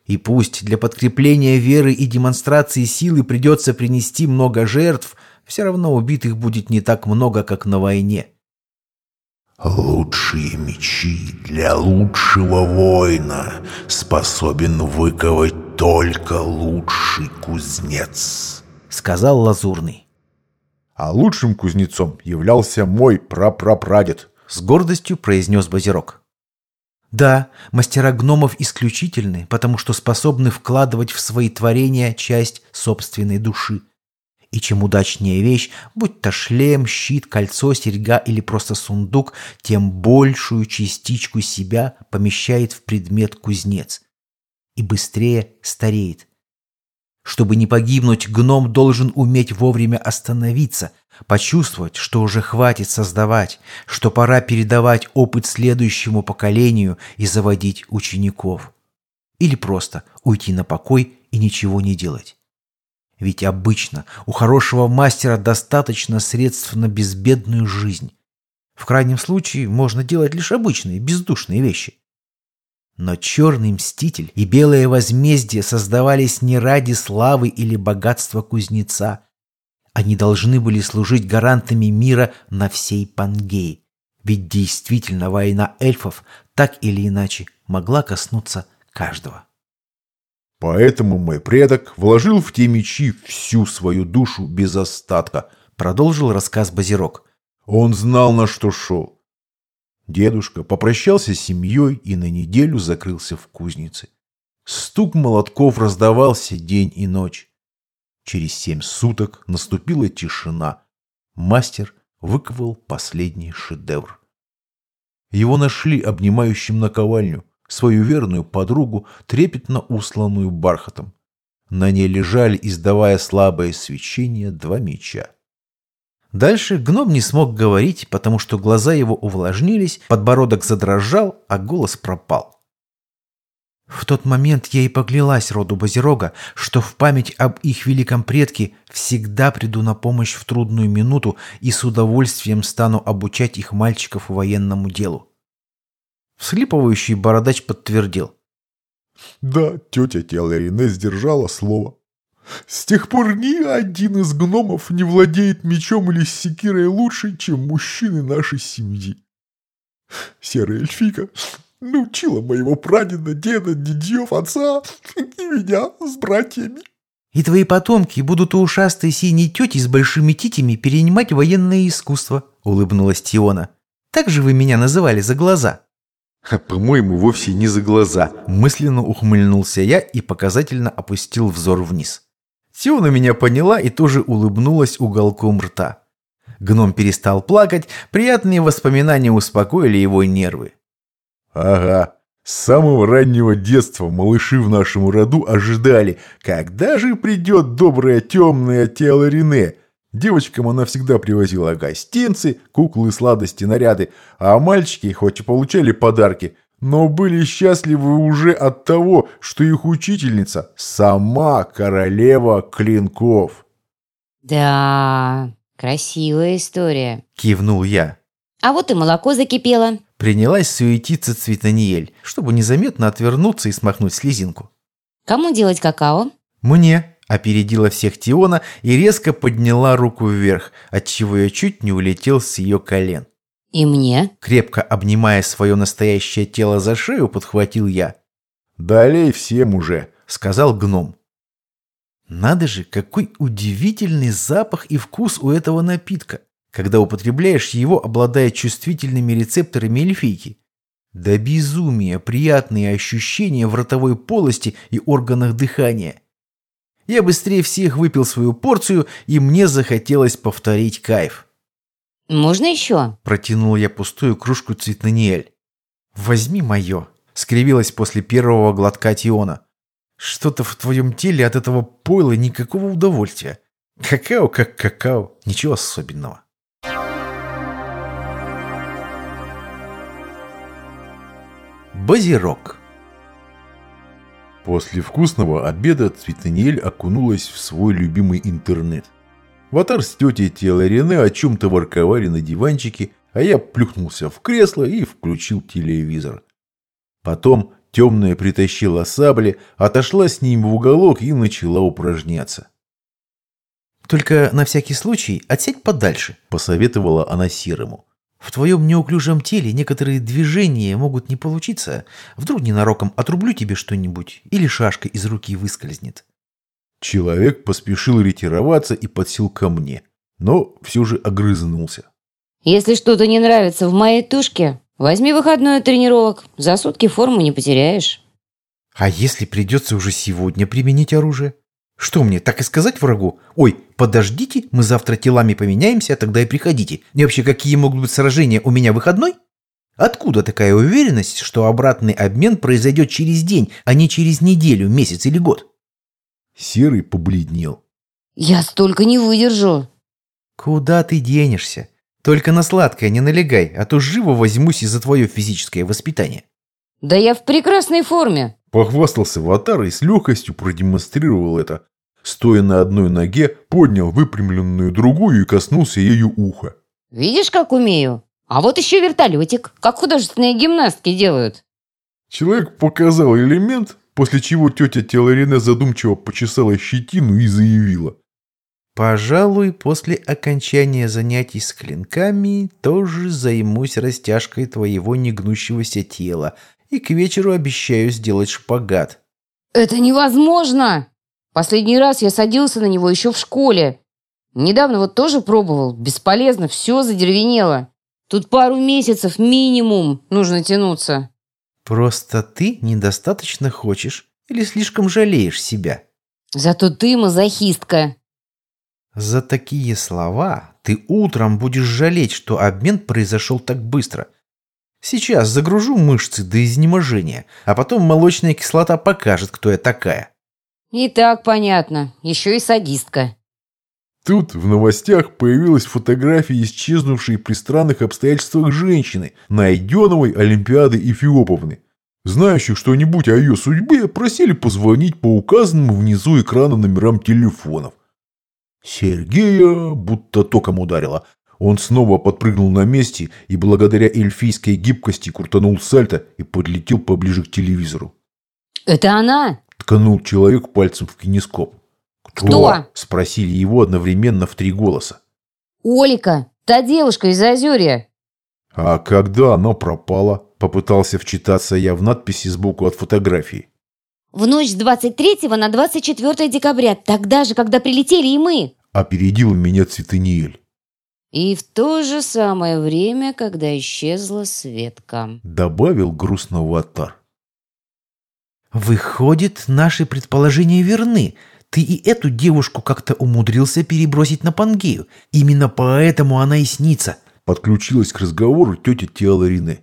И пусть для подкрепления веры и демонстрации силы придется принести много жертв, все равно убитых будет не так много, как на войне. «Лучшие мечи для лучшего воина способен выковать только лучший кузнец», — сказал Лазурный а лучшим кузнецом являлся мой прапрапрадед», — с гордостью произнес Базирок. Да, мастера гномов исключительны, потому что способны вкладывать в свои творения часть собственной души. И чем удачнее вещь, будь то шлем, щит, кольцо, серьга или просто сундук, тем большую частичку себя помещает в предмет кузнец. И быстрее стареет. Чтобы не погибнуть, гном должен уметь вовремя остановиться, почувствовать, что уже хватит создавать, что пора передавать опыт следующему поколению и заводить учеников. Или просто уйти на покой и ничего не делать. Ведь обычно у хорошего мастера достаточно средств на безбедную жизнь. В крайнем случае можно делать лишь обычные, бездушные вещи. Но черный мститель и белое возмездие создавались не ради славы или богатства кузнеца. Они должны были служить гарантами мира на всей Пангее. Ведь действительно война эльфов так или иначе могла коснуться каждого. Поэтому мой предок вложил в те мечи всю свою душу без остатка, продолжил рассказ Базирок. Он знал, на что шел. Дедушка попрощался с семьей и на неделю закрылся в кузнице. Стук молотков раздавался день и ночь. Через семь суток наступила тишина. Мастер выковал последний шедевр. Его нашли обнимающим наковальню, свою верную подругу, трепетно усланную бархатом. На ней лежали, издавая слабое свечение, два меча. Дальше гном не смог говорить, потому что глаза его увлажнились, подбородок задрожал, а голос пропал. В тот момент я и поклялась роду Базирога, что в память об их великом предке всегда приду на помощь в трудную минуту и с удовольствием стану обучать их мальчиков военному делу. Всхлипывающий бородач подтвердил. Да, тетя Телерине сдержала слово. С тех пор ни один из гномов не владеет мечом или секирой лучше, чем мужчины нашей семьи. Серая эльфика научила моего прадеда, деда, дедьев, отца и меня с братьями. И твои потомки будут у ушастой синей тети с большими титями перенимать военное искусство, улыбнулась Тиона. Так же вы меня называли за глаза. По-моему, вовсе не за глаза. Мысленно ухмыльнулся я и показательно опустил взор вниз. Тиона меня поняла и тоже улыбнулась уголком рта. Гном перестал плакать, приятные воспоминания успокоили его нервы. Ага, с самого раннего детства малыши в нашем роду ожидали, когда же придет доброе темное тело Рене. Девочкам она всегда привозила гостинцы, куклы, сладости, наряды, а мальчики, хоть и получали подарки, но были счастливы уже от того, что их учительница – сама королева клинков. «Да, красивая история», – кивнул я. «А вот и молоко закипело». Принялась суетиться Цветаниель, чтобы незаметно отвернуться и смахнуть слезинку. «Кому делать какао?» «Мне», – опередила всех Тиона и резко подняла руку вверх, отчего я чуть не улетел с ее колен. «И мне?» Крепко обнимая свое настоящее тело за шею, подхватил я. «Далей всем уже», — сказал гном. Надо же, какой удивительный запах и вкус у этого напитка, когда употребляешь его, обладая чувствительными рецепторами эльфийки. До безумия приятные ощущения в ротовой полости и органах дыхания. Я быстрее всех выпил свою порцию, и мне захотелось повторить кайф. «Можно еще?» Протянул я пустую кружку Цветнаниэль. «Возьми мое», — скривилась после первого глотка Тиона. «Что-то в твоем теле от этого пойла никакого удовольствия. Какао как какао, ничего особенного». Базирок После вкусного обеда Цветаниэль окунулась в свой любимый интернет. Ватар с тетей Тело Рене о чем-то ворковали на диванчике, а я плюхнулся в кресло и включил телевизор. Потом темная притащила сабли, отошла с ним в уголок и начала упражняться. «Только на всякий случай отсядь подальше», – посоветовала она Серому. «В твоем неуклюжем теле некоторые движения могут не получиться. Вдруг ненароком отрублю тебе что-нибудь или шашка из руки выскользнет». Человек поспешил ретироваться и подсел ко мне, но все же огрызнулся. «Если что-то не нравится в моей тушке, возьми выходной от тренировок. За сутки форму не потеряешь». «А если придется уже сегодня применить оружие? Что мне, так и сказать врагу? Ой, подождите, мы завтра телами поменяемся, а тогда и приходите. И вообще, какие могут быть сражения у меня выходной?» Откуда такая уверенность, что обратный обмен произойдет через день, а не через неделю, месяц или год? Серый побледнел. «Я столько не выдержу!» «Куда ты денешься? Только на сладкое не налегай, а то живо возьмусь и за твое физическое воспитание». «Да я в прекрасной форме!» Похвастался Ватар и с легкостью продемонстрировал это. Стоя на одной ноге, поднял выпрямленную другую и коснулся ею уха. «Видишь, как умею?» А вот еще вертолетик, как художественные гимнастки делают. Человек показал элемент, после чего тетя Теларине задумчиво почесала щетину и заявила. Пожалуй, после окончания занятий с клинками тоже займусь растяжкой твоего негнущегося тела и к вечеру обещаю сделать шпагат. Это невозможно! Последний раз я садился на него еще в школе. Недавно вот тоже пробовал. Бесполезно, все задеревенело. Тут пару месяцев минимум нужно тянуться. Просто ты недостаточно хочешь или слишком жалеешь себя. Зато ты мазохистка. За такие слова ты утром будешь жалеть, что обмен произошел так быстро. Сейчас загружу мышцы до изнеможения, а потом молочная кислота покажет, кто я такая. И так понятно. Еще и садистка. Тут в новостях появилась фотография исчезнувшей при странных обстоятельствах женщины, найденовой Олимпиады Эфиоповны. Знающих что-нибудь о ее судьбе просили позвонить по указанным внизу экрана номерам телефонов. Сергея будто током ударило. Он снова подпрыгнул на месте и благодаря эльфийской гибкости крутанул сальто и подлетел поближе к телевизору. Это она? Ткнул человек пальцем в кинескоп. «Кто?» Кто? Спросили его одновременно в три голоса. Олика, та девушка из Озерья. А когда она пропала? Попытался вчитаться я в надписи сбоку от фотографии. В ночь с 23 на 24 декабря, тогда же, когда прилетели и мы. Опередил меня Цветаниэль. И в то же самое время, когда исчезла Светка. Добавил грустно Ватар. Выходит, наши предположения верны. Ты и эту девушку как-то умудрился перебросить на Пангею. Именно поэтому она и снится. Подключилась к разговору тетя Теоларине.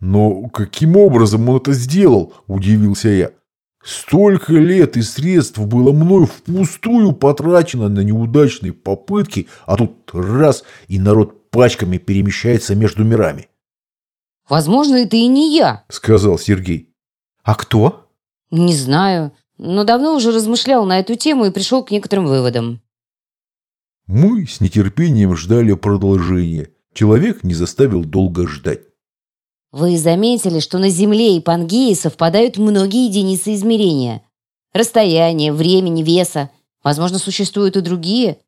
«Но каким образом он это сделал?» – удивился я. «Столько лет и средств было мною впустую потрачено на неудачные попытки, а тут раз – и народ пачками перемещается между мирами». «Возможно, это и не я», – сказал Сергей. «А кто?» «Не знаю но давно уже размышлял на эту тему и пришел к некоторым выводам. Мы с нетерпением ждали продолжения. Человек не заставил долго ждать. Вы заметили, что на Земле и Пангеи совпадают многие единицы измерения. Расстояние, времени, веса. Возможно, существуют и другие.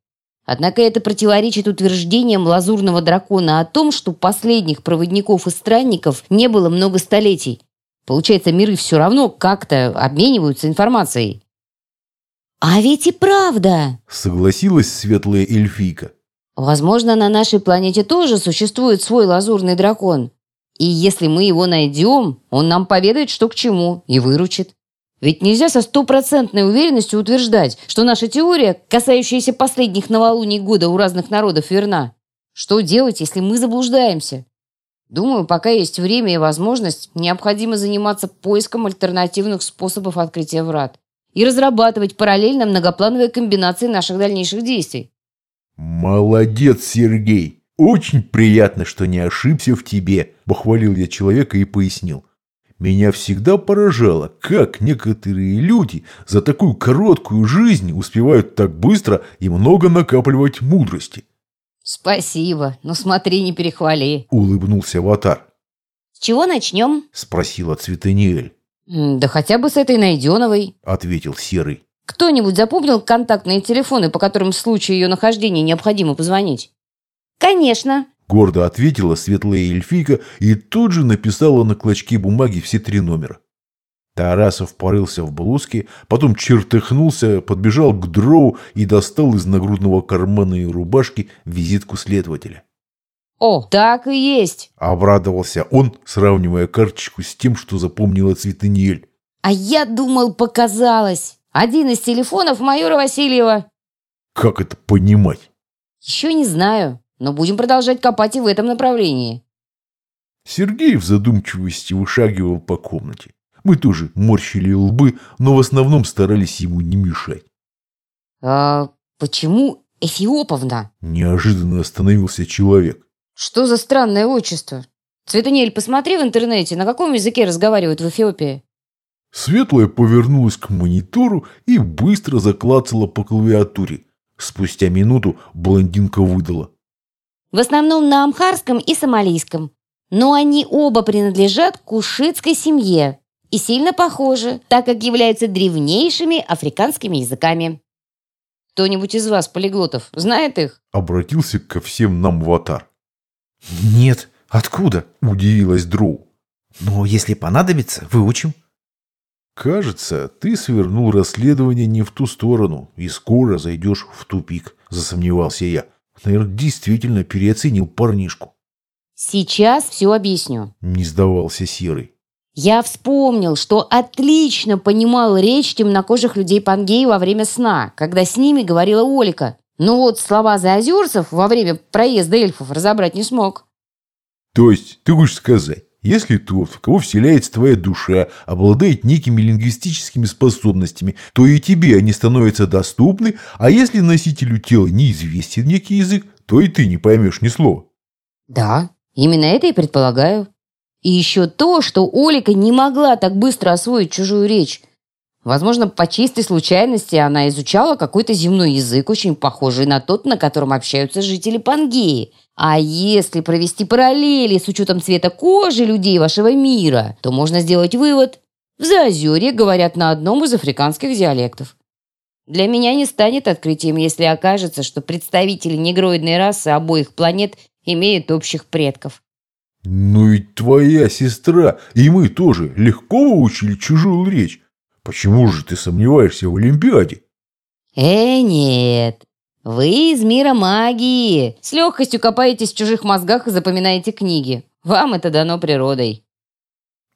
Однако это противоречит утверждениям лазурного дракона о том, что последних проводников и странников не было много столетий. Получается, миры все равно как-то обмениваются информацией. «А ведь и правда!» — согласилась светлая эльфийка. «Возможно, на нашей планете тоже существует свой лазурный дракон. И если мы его найдем, он нам поведает, что к чему, и выручит. Ведь нельзя со стопроцентной уверенностью утверждать, что наша теория, касающаяся последних новолуний года у разных народов, верна. Что делать, если мы заблуждаемся? Думаю, пока есть время и возможность, необходимо заниматься поиском альтернативных способов открытия врат и разрабатывать параллельно многоплановые комбинации наших дальнейших действий. Молодец, Сергей! Очень приятно, что не ошибся в тебе, похвалил я человека и пояснил. Меня всегда поражало, как некоторые люди за такую короткую жизнь успевают так быстро и много накапливать мудрости. «Спасибо, но смотри, не перехвали», — улыбнулся Аватар. «С чего начнем?» — спросила Цветаниэль. «Да хотя бы с этой Найденовой», — ответил Серый. «Кто-нибудь запомнил контактные телефоны, по которым в случае ее нахождения необходимо позвонить?» «Конечно», — гордо ответила светлая эльфийка и тут же написала на клочке бумаги все три номера. Тарасов порылся в блузке, потом чертыхнулся, подбежал к дроу и достал из нагрудного кармана и рубашки визитку следователя. «О, так и есть!» – обрадовался он, сравнивая карточку с тем, что запомнила Цветаниель. «А я думал, показалось! Один из телефонов майора Васильева!» «Как это понимать?» «Еще не знаю, но будем продолжать копать и в этом направлении». Сергей в задумчивости вышагивал по комнате. Мы тоже морщили лбы, но в основном старались ему не мешать. «А почему Эфиоповна?» Неожиданно остановился человек. «Что за странное отчество? Цветунель, посмотри в интернете, на каком языке разговаривают в Эфиопии?» Светлая повернулась к монитору и быстро заклацала по клавиатуре. Спустя минуту блондинка выдала. В основном на амхарском и сомалийском. Но они оба принадлежат к ушитской семье и сильно похожи, так как являются древнейшими африканскими языками. Кто-нибудь из вас, полиглотов, знает их? Обратился ко всем нам ватар. Нет, откуда? Удивилась Дроу. Но если понадобится, выучим. Кажется, ты свернул расследование не в ту сторону и скоро зайдешь в тупик, засомневался я. Наверное, действительно переоценил парнишку. Сейчас все объясню. Не сдавался Серый. Я вспомнил, что отлично понимал речь темнокожих людей Пангеи во время сна, когда с ними говорила Олика. Но вот слова заозерцев во время проезда эльфов разобрать не смог. То есть, ты хочешь сказать, если тот, в кого вселяется твоя душа, обладает некими лингвистическими способностями, то и тебе они становятся доступны, а если носителю тела неизвестен некий язык, то и ты не поймешь ни слова. Да, именно это и предполагаю. И еще то, что Олика не могла так быстро освоить чужую речь. Возможно, по чистой случайности она изучала какой-то земной язык, очень похожий на тот, на котором общаются жители Пангеи – а если провести параллели с учетом цвета кожи людей вашего мира, то можно сделать вывод. В Заозерье говорят на одном из африканских диалектов. Для меня не станет открытием, если окажется, что представители негроидной расы обоих планет имеют общих предков. Ну ведь твоя сестра и мы тоже легко выучили чужую речь. Почему же ты сомневаешься в Олимпиаде? Э, нет. Вы из мира магии. С легкостью копаетесь в чужих мозгах и запоминаете книги. Вам это дано природой.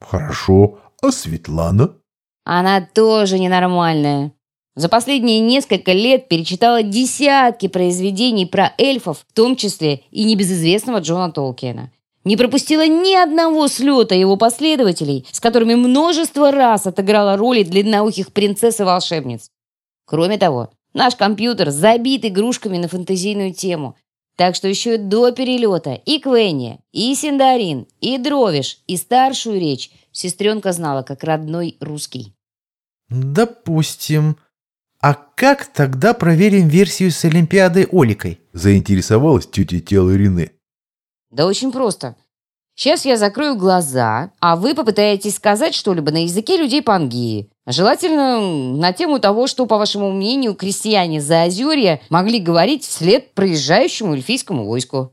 Хорошо. А Светлана? Она тоже ненормальная. За последние несколько лет перечитала десятки произведений про эльфов, в том числе и небезызвестного Джона Толкиена. Не пропустила ни одного слета его последователей, с которыми множество раз отыграла роли длинноухих принцесс и волшебниц. Кроме того, Наш компьютер забит игрушками на фэнтезийную тему. Так что еще до перелета и Квенни, и Синдарин, и Дровиш, и старшую речь сестренка знала как родной русский. «Допустим. А как тогда проверим версию с Олимпиадой Оликой?» заинтересовалась тетя Тело Рене. «Да очень просто. Сейчас я закрою глаза, а вы попытаетесь сказать что-либо на языке людей Пангии. Желательно на тему того, что, по вашему мнению, крестьяне Заозерья могли говорить вслед проезжающему эльфийскому войску.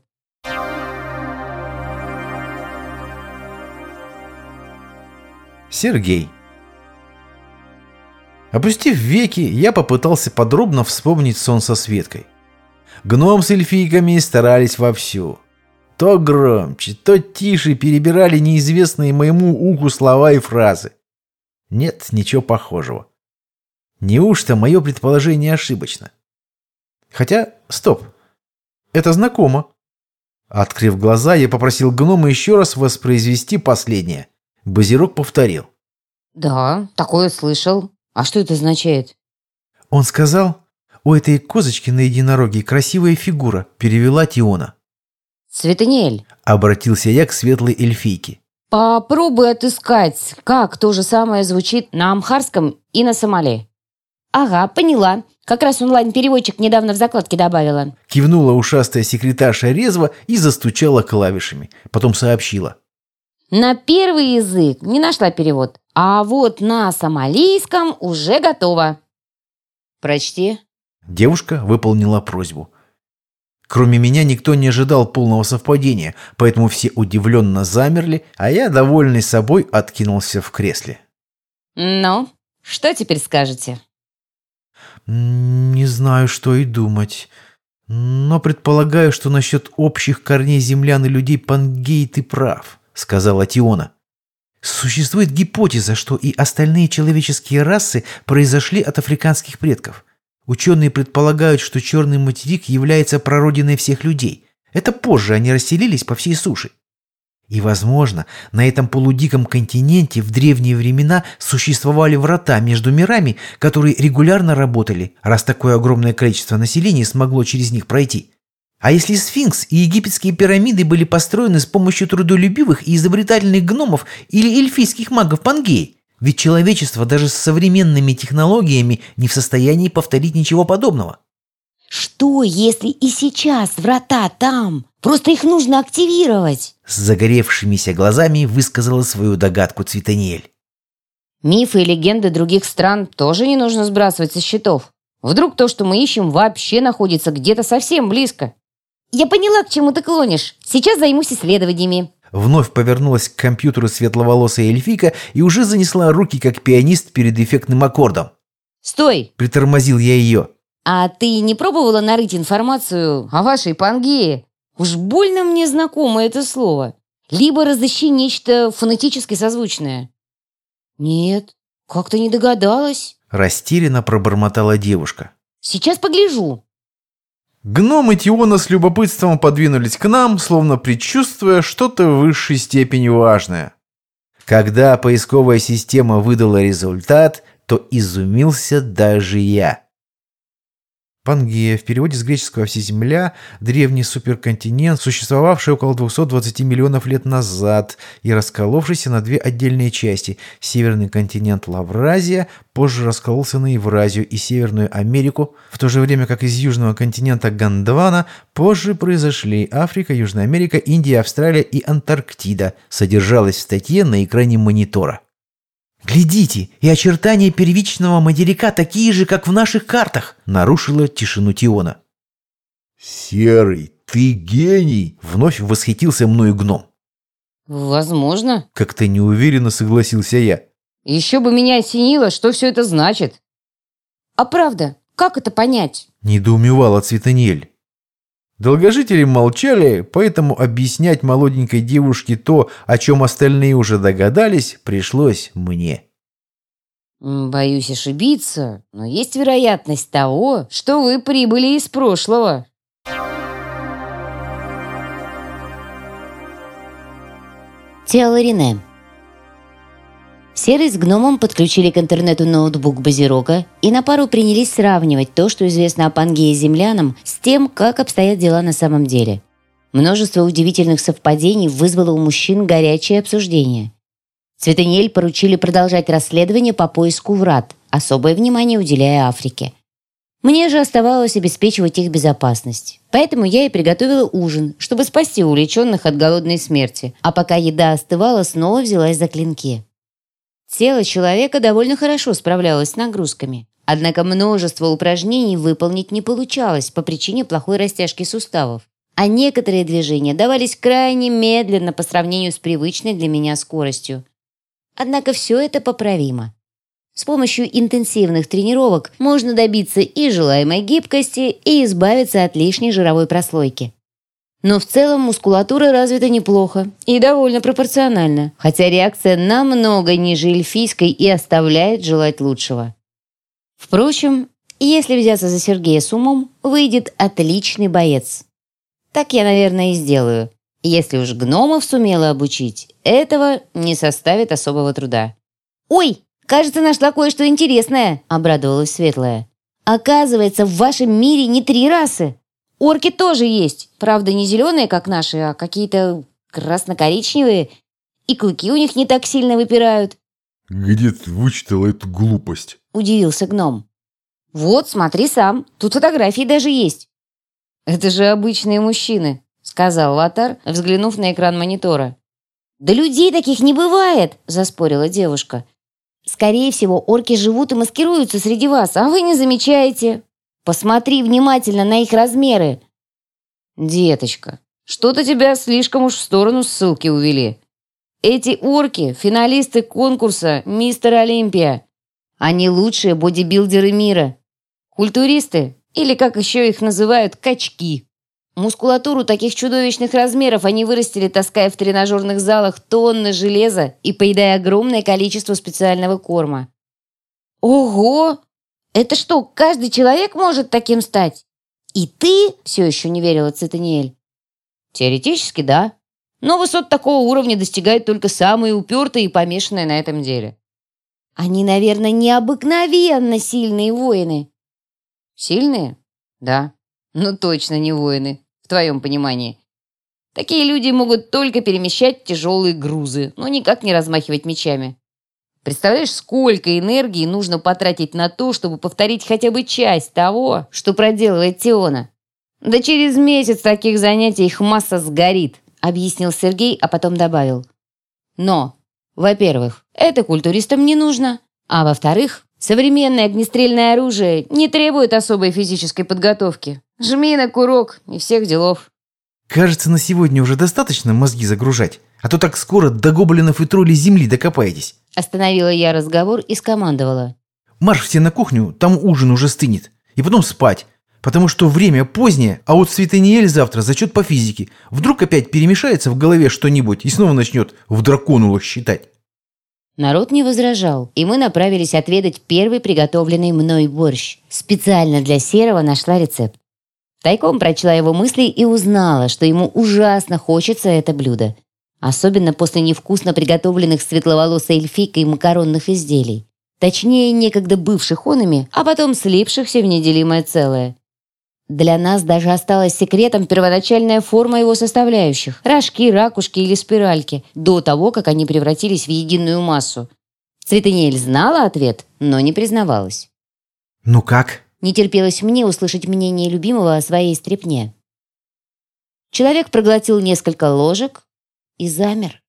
Сергей. Опустив веки, я попытался подробно вспомнить сон со Светкой. Гном с эльфийками старались вовсю. То громче, то тише перебирали неизвестные моему уху слова и фразы. Нет, ничего похожего. Неужто мое предположение ошибочно? Хотя, стоп, это знакомо. Открыв глаза, я попросил гнома еще раз воспроизвести последнее. Базирок повторил. «Да, такое слышал. А что это означает?» Он сказал, «У этой козочки на единороге красивая фигура», перевела Тиона. «Светаниэль!» — обратился я к светлой эльфийке. «Попробуй отыскать, как то же самое звучит на амхарском и на сомали». «Ага, поняла. Как раз онлайн-переводчик недавно в закладке добавила». Кивнула ушастая секретарша резво и застучала клавишами. Потом сообщила. «На первый язык не нашла перевод, а вот на сомалийском уже готово». «Прочти». Девушка выполнила просьбу. Кроме меня никто не ожидал полного совпадения, поэтому все удивленно замерли, а я, довольный собой, откинулся в кресле. «Ну, что теперь скажете?» «Не знаю, что и думать. Но предполагаю, что насчет общих корней землян и людей Пангей ты прав», — сказала Тиона. «Существует гипотеза, что и остальные человеческие расы произошли от африканских предков. Ученые предполагают, что черный материк является прародиной всех людей. Это позже они расселились по всей суше. И, возможно, на этом полудиком континенте в древние времена существовали врата между мирами, которые регулярно работали, раз такое огромное количество населения смогло через них пройти. А если сфинкс и египетские пирамиды были построены с помощью трудолюбивых и изобретательных гномов или эльфийских магов Пангеи, ведь человечество даже с современными технологиями не в состоянии повторить ничего подобного. Что, если и сейчас врата там? Просто их нужно активировать. С загоревшимися глазами высказала свою догадку Цветаниэль. Мифы и легенды других стран тоже не нужно сбрасывать со счетов. Вдруг то, что мы ищем, вообще находится где-то совсем близко. Я поняла, к чему ты клонишь. Сейчас займусь исследованиями. Вновь повернулась к компьютеру светловолосая эльфика и уже занесла руки, как пианист перед эффектным аккордом. «Стой!» – притормозил я ее. «А ты не пробовала нарыть информацию о вашей Пангее? Уж больно мне знакомо это слово. Либо разыщи нечто фонетически созвучное». «Нет, как-то не догадалась», – растерянно пробормотала девушка. «Сейчас погляжу». Гномы Тиона с любопытством подвинулись к нам, словно предчувствуя что-то в высшей степени важное. Когда поисковая система выдала результат, то изумился даже я. Пангея, в переводе с греческого «всеземля», древний суперконтинент, существовавший около 220 миллионов лет назад и расколовшийся на две отдельные части. Северный континент Лавразия позже раскололся на Евразию и Северную Америку, в то же время как из южного континента Гондвана позже произошли Африка, Южная Америка, Индия, Австралия и Антарктида, содержалось в статье на экране монитора. «Глядите, и очертания первичного материка такие же, как в наших картах!» — нарушила тишину Тиона. «Серый, ты гений!» — вновь восхитился мною гном. «Возможно», — как-то неуверенно согласился я. «Еще бы меня осенило, что все это значит». «А правда, как это понять?» — недоумевала Цветаниэль. Долгожители молчали, поэтому объяснять молоденькой девушке то, о чем остальные уже догадались, пришлось мне. «Боюсь ошибиться, но есть вероятность того, что вы прибыли из прошлого». Тело Рене Серый с гномом подключили к интернету ноутбук Базирока и на пару принялись сравнивать то, что известно о Пангее землянам, с тем, как обстоят дела на самом деле. Множество удивительных совпадений вызвало у мужчин горячее обсуждение. Цветаниэль поручили продолжать расследование по поиску врат, особое внимание уделяя Африке. Мне же оставалось обеспечивать их безопасность. Поэтому я и приготовила ужин, чтобы спасти увлеченных от голодной смерти, а пока еда остывала, снова взялась за клинки. Тело человека довольно хорошо справлялось с нагрузками. Однако множество упражнений выполнить не получалось по причине плохой растяжки суставов. А некоторые движения давались крайне медленно по сравнению с привычной для меня скоростью. Однако все это поправимо. С помощью интенсивных тренировок можно добиться и желаемой гибкости, и избавиться от лишней жировой прослойки. Но в целом мускулатура развита неплохо и довольно пропорционально, хотя реакция намного ниже эльфийской и оставляет желать лучшего. Впрочем, если взяться за Сергея с умом, выйдет отличный боец. Так я, наверное, и сделаю. Если уж гномов сумела обучить, этого не составит особого труда. «Ой, кажется, нашла кое-что интересное», — обрадовалась Светлая. «Оказывается, в вашем мире не три расы, Орки тоже есть. Правда, не зеленые, как наши, а какие-то красно-коричневые. И клыки у них не так сильно выпирают. «Где ты вычитала эту глупость?» – удивился гном. «Вот, смотри сам. Тут фотографии даже есть». «Это же обычные мужчины», – сказал Ватар, взглянув на экран монитора. «Да людей таких не бывает!» – заспорила девушка. «Скорее всего, орки живут и маскируются среди вас, а вы не замечаете. Посмотри внимательно на их размеры!» «Деточка, что-то тебя слишком уж в сторону ссылки увели. Эти орки – финалисты конкурса «Мистер Олимпия». Они лучшие бодибилдеры мира. Культуристы, или как еще их называют, качки. Мускулатуру таких чудовищных размеров они вырастили, таская в тренажерных залах тонны железа и поедая огромное количество специального корма. «Ого! Это что, каждый человек может таким стать? И ты все еще не верила Цитаниэль? Теоретически, да. Но высот такого уровня достигают только самые упертые и помешанные на этом деле. Они, наверное, необыкновенно сильные воины. Сильные? Да. Ну, точно не воины, в твоем понимании. Такие люди могут только перемещать тяжелые грузы, но никак не размахивать мечами. Представляешь, сколько энергии нужно потратить на то, чтобы повторить хотя бы часть того, что проделывает Теона? Да через месяц таких занятий их масса сгорит, объяснил Сергей, а потом добавил. Но, во-первых, это культуристам не нужно, а во-вторых, современное огнестрельное оружие не требует особой физической подготовки. Жми на курок и всех делов. Кажется, на сегодня уже достаточно мозги загружать, а то так скоро до гоблинов и троллей земли докопаетесь. Остановила я разговор и скомандовала. Марш все на кухню, там ужин уже стынет. И потом спать. Потому что время позднее, а вот Светаниэль завтра зачет по физике. Вдруг опять перемешается в голове что-нибудь и снова начнет в драконулах считать. Народ не возражал, и мы направились отведать первый приготовленный мной борщ. Специально для Серого нашла рецепт. Тайком прочла его мысли и узнала, что ему ужасно хочется это блюдо особенно после невкусно приготовленных светловолосой эльфийкой макаронных изделий. Точнее, некогда бывших онами, а потом слипшихся в неделимое целое. Для нас даже осталась секретом первоначальная форма его составляющих – рожки, ракушки или спиральки, до того, как они превратились в единую массу. Цветаниэль знала ответ, но не признавалась. «Ну как?» Не терпелось мне услышать мнение любимого о своей стрепне. Человек проглотил несколько ложек, и замер.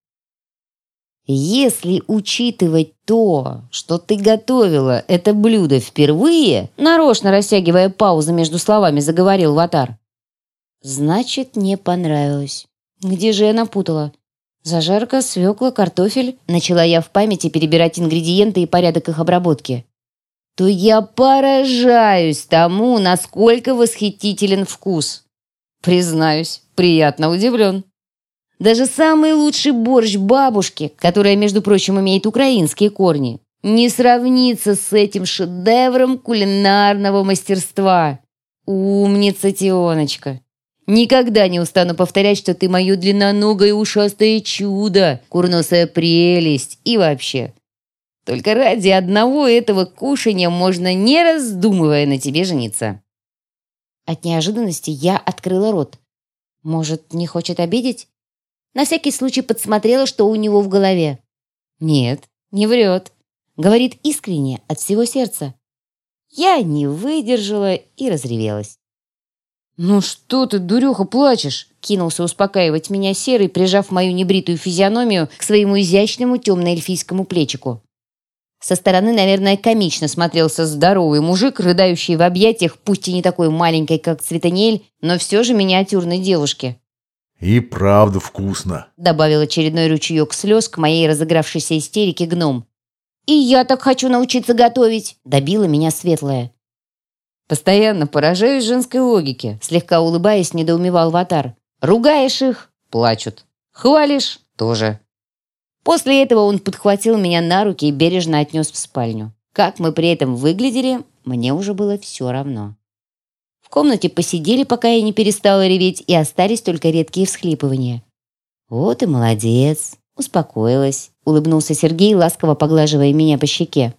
Если учитывать то, что ты готовила это блюдо впервые, нарочно растягивая паузу между словами, заговорил Ватар. Значит, не понравилось. Где же я напутала? Зажарка, свекла, картофель. Начала я в памяти перебирать ингредиенты и порядок их обработки. То я поражаюсь тому, насколько восхитителен вкус. Признаюсь, приятно удивлен. Даже самый лучший борщ бабушки, которая, между прочим, имеет украинские корни, не сравнится с этим шедевром кулинарного мастерства. Умница, Тионочка. Никогда не устану повторять, что ты мое длинноногое ушастое чудо, курносая прелесть и вообще. Только ради одного этого кушания можно, не раздумывая, на тебе жениться. От неожиданности я открыла рот. Может, не хочет обидеть? На всякий случай подсмотрела, что у него в голове. Нет, не врет. Говорит искренне, от всего сердца. Я не выдержала и разревелась. «Ну что ты, дуреха, плачешь?» Кинулся успокаивать меня серый, прижав мою небритую физиономию к своему изящному темно-эльфийскому плечику. Со стороны, наверное, комично смотрелся здоровый мужик, рыдающий в объятиях, пусть и не такой маленькой, как Цветаниэль, но все же миниатюрной девушки. «И правда вкусно», — добавил очередной ручеек слез к моей разыгравшейся истерике гном. «И я так хочу научиться готовить», — добила меня светлая. «Постоянно поражаюсь женской логике», — слегка улыбаясь, недоумевал Ватар. «Ругаешь их — плачут. Хвалишь — тоже». После этого он подхватил меня на руки и бережно отнес в спальню. Как мы при этом выглядели, мне уже было все равно. В комнате посидели, пока я не перестала реветь, и остались только редкие всхлипывания. «Вот и молодец!» — успокоилась, — улыбнулся Сергей, ласково поглаживая меня по щеке.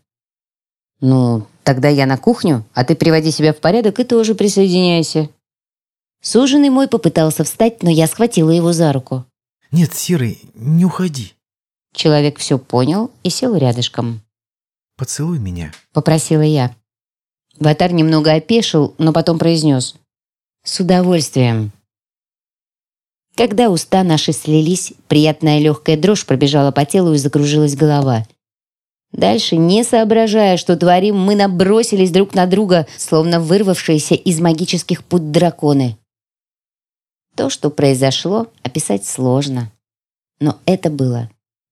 «Ну, тогда я на кухню, а ты приводи себя в порядок и тоже присоединяйся». Суженый мой попытался встать, но я схватила его за руку. «Нет, Серый, не уходи». Человек все понял и сел рядышком. «Поцелуй меня», — попросила я. Ватар немного опешил, но потом произнес. «С удовольствием». Когда уста наши слились, приятная легкая дрожь пробежала по телу и закружилась голова. Дальше, не соображая, что творим, мы набросились друг на друга, словно вырвавшиеся из магических пут драконы. То, что произошло, описать сложно. Но это было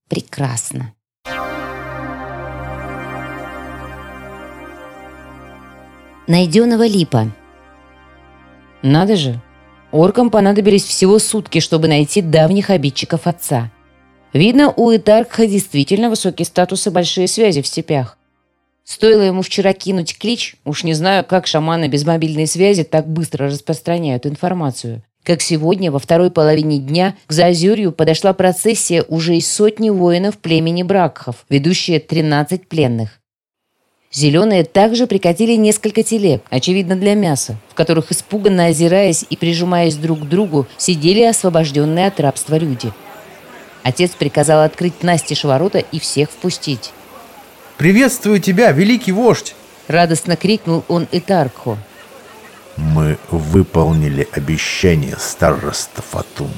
прекрасно. найденного липа. Надо же, оркам понадобились всего сутки, чтобы найти давних обидчиков отца. Видно, у Итаркха действительно высокий статус и большие связи в степях. Стоило ему вчера кинуть клич, уж не знаю, как шаманы без мобильной связи так быстро распространяют информацию. Как сегодня, во второй половине дня, к Заозерью подошла процессия уже из сотни воинов племени Бракхов, ведущая 13 пленных. Зеленые также прикатили несколько телег, очевидно для мяса, в которых, испуганно озираясь и прижимаясь друг к другу, сидели освобожденные от рабства люди. Отец приказал открыть настежь ворота и всех впустить. Приветствую тебя, великий вождь!» Радостно крикнул он Итарху. Мы выполнили обещание староста Фатум.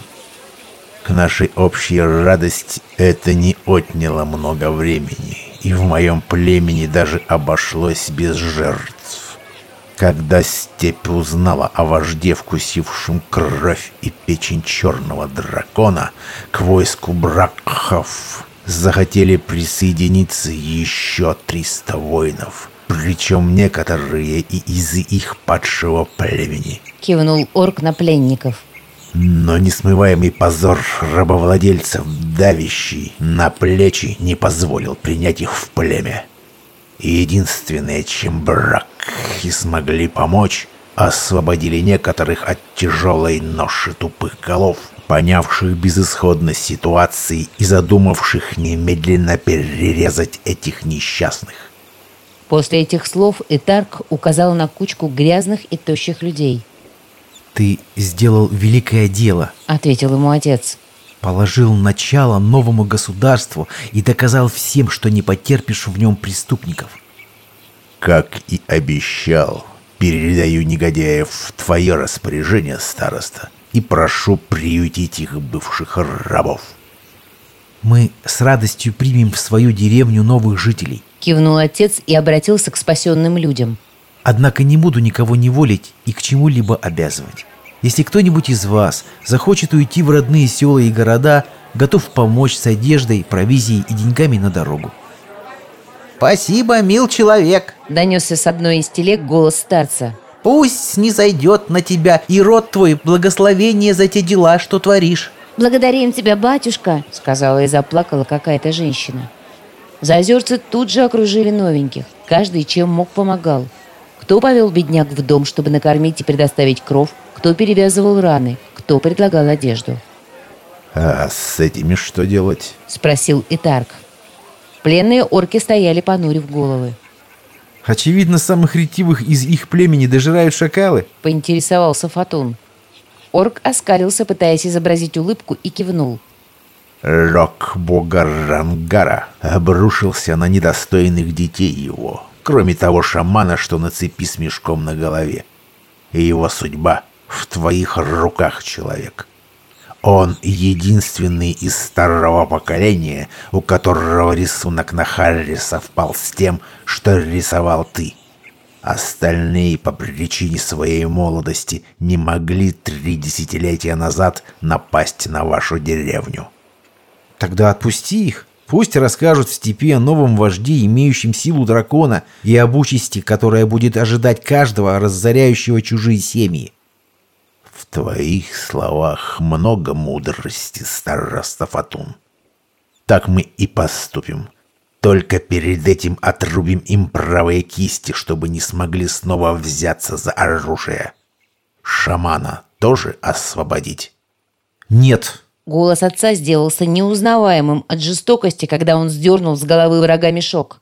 К нашей общей радости это не отняло много времени, и в моем племени даже обошлось без жертв. Когда степь узнала о вожде, вкусившем кровь и печень черного дракона, к войску бракхов захотели присоединиться еще 300 воинов, причем некоторые и из их падшего племени. Кивнул орк на пленников. Но несмываемый позор рабовладельцев, давящий на плечи, не позволил принять их в племя. Единственное, чем брак и смогли помочь, освободили некоторых от тяжелой ноши тупых голов, понявших безысходность ситуации и задумавших немедленно перерезать этих несчастных. После этих слов Этарк указал на кучку грязных и тощих людей – «Ты сделал великое дело», — ответил ему отец. «Положил начало новому государству и доказал всем, что не потерпишь в нем преступников». «Как и обещал, передаю негодяев в твое распоряжение, староста, и прошу приютить их бывших рабов». «Мы с радостью примем в свою деревню новых жителей», — кивнул отец и обратился к спасенным людям. Однако не буду никого неволить и к чему-либо обязывать. Если кто-нибудь из вас захочет уйти в родные села и города, готов помочь с одеждой, провизией и деньгами на дорогу. «Спасибо, мил человек!» – донесся с одной из телег голос старца. «Пусть снизойдет на тебя и род твой благословение за те дела, что творишь!» «Благодарим тебя, батюшка!» – сказала и заплакала какая-то женщина. Заозерцы тут же окружили новеньких. Каждый чем мог помогал. Кто повел бедняк в дом, чтобы накормить и предоставить кров, кто перевязывал раны, кто предлагал одежду. «А с этими что делать?» – спросил Итарк. Пленные орки стояли, понурив головы. «Очевидно, самых ретивых из их племени дожирают шакалы», – поинтересовался Фатун. Орк оскалился, пытаясь изобразить улыбку, и кивнул. Рок бога Рангара обрушился на недостойных детей его, кроме того шамана, что на цепи с мешком на голове. И его судьба в твоих руках, человек. Он единственный из старого поколения, у которого рисунок на Харри совпал с тем, что рисовал ты. Остальные по причине своей молодости не могли три десятилетия назад напасть на вашу деревню. Тогда отпусти их. Пусть расскажут в степи о новом вожде, имеющем силу дракона, и об участи, которая будет ожидать каждого, разоряющего чужие семьи. В твоих словах много мудрости, староста Фатун. Так мы и поступим. Только перед этим отрубим им правые кисти, чтобы не смогли снова взяться за оружие. Шамана тоже освободить? Нет, Голос отца сделался неузнаваемым от жестокости, когда он сдернул с головы врага мешок.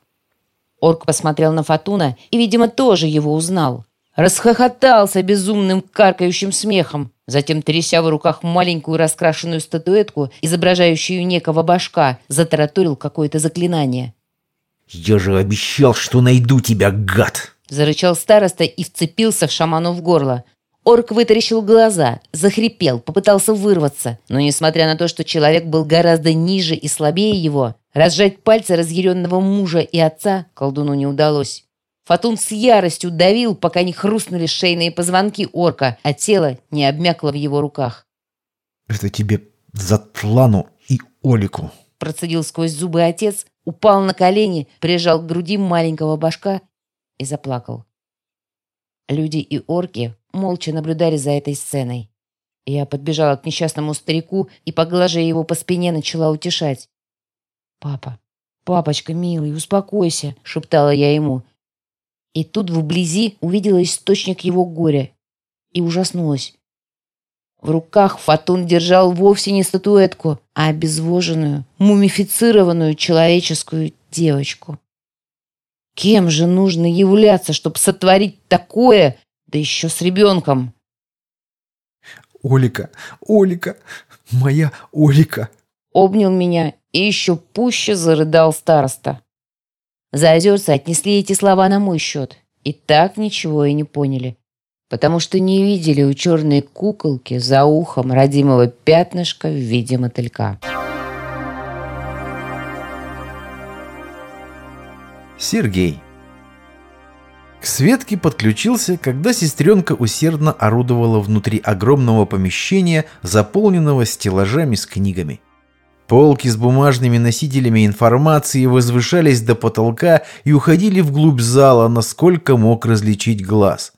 Орк посмотрел на Фатуна и, видимо, тоже его узнал. Расхохотался безумным каркающим смехом, затем, тряся в руках маленькую раскрашенную статуэтку, изображающую некого башка, затараторил какое-то заклинание. «Я же обещал, что найду тебя, гад!» Зарычал староста и вцепился в шаману в горло. Орк вытаращил глаза, захрипел, попытался вырваться, но, несмотря на то, что человек был гораздо ниже и слабее его, разжать пальцы разъяренного мужа и отца колдуну не удалось. Фатун с яростью давил, пока не хрустнули шейные позвонки орка, а тело не обмякло в его руках. «Это тебе за Тлану и Олику!» Процедил сквозь зубы отец, упал на колени, прижал к груди маленького башка и заплакал. Люди и орки молча наблюдали за этой сценой. Я подбежала к несчастному старику и, поглаживая его по спине, начала утешать. «Папа, папочка, милый, успокойся», — шептала я ему. И тут вблизи увидела источник его горя и ужаснулась. В руках Фатун держал вовсе не статуэтку, а обезвоженную, мумифицированную человеческую девочку. Кем же нужно являться, чтобы сотворить такое да еще с ребенком. «Олика, Олика, моя Олика!» Обнял меня и еще пуще зарыдал староста. Заозерцы отнесли эти слова на мой счет. И так ничего и не поняли. Потому что не видели у черной куколки за ухом родимого пятнышка в виде мотылька. Сергей. К Светке подключился, когда сестренка усердно орудовала внутри огромного помещения, заполненного стеллажами с книгами. Полки с бумажными носителями информации возвышались до потолка и уходили вглубь зала, насколько мог различить глаз.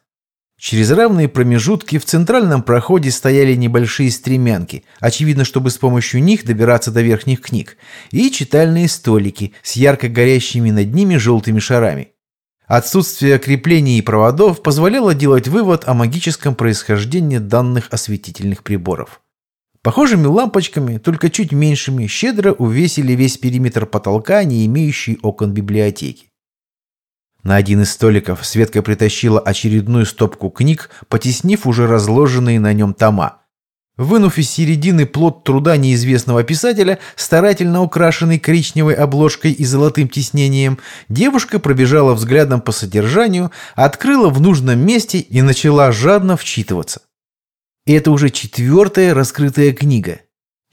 Через равные промежутки в центральном проходе стояли небольшие стремянки, очевидно, чтобы с помощью них добираться до верхних книг, и читальные столики с ярко горящими над ними желтыми шарами. Отсутствие креплений и проводов позволяло делать вывод о магическом происхождении данных осветительных приборов. Похожими лампочками, только чуть меньшими, щедро увесили весь периметр потолка, не имеющий окон библиотеки. На один из столиков Светка притащила очередную стопку книг, потеснив уже разложенные на нем тома. Вынув из середины плод труда неизвестного писателя, старательно украшенный коричневой обложкой и золотым тиснением, девушка пробежала взглядом по содержанию, открыла в нужном месте и начала жадно вчитываться. Это уже четвертая раскрытая книга.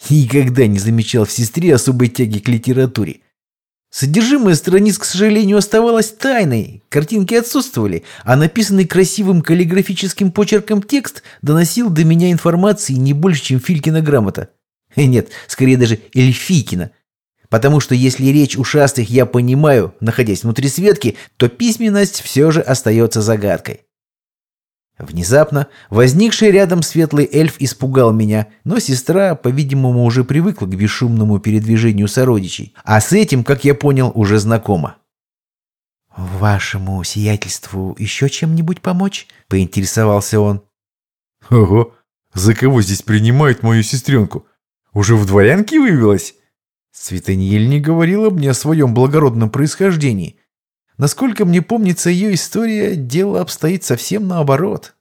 Никогда не замечал в сестре особой тяги к литературе. Содержимое страниц, к сожалению, оставалось тайной, картинки отсутствовали, а написанный красивым каллиграфическим почерком текст доносил до меня информации не больше, чем Филькина грамота. Э, нет, скорее даже Эльфикина. Потому что если речь ушастых я понимаю, находясь внутри Светки, то письменность все же остается загадкой. Внезапно возникший рядом светлый эльф испугал меня, но сестра, по-видимому, уже привыкла к бесшумному передвижению сородичей, а с этим, как я понял, уже знакома. «Вашему сиятельству еще чем-нибудь помочь?» — поинтересовался он. «Ого, за кого здесь принимают мою сестренку? Уже в дворянке вывелась?» Светаниель не говорила мне о своем благородном происхождении. Насколько мне помнится ее история, дело обстоит совсем наоборот.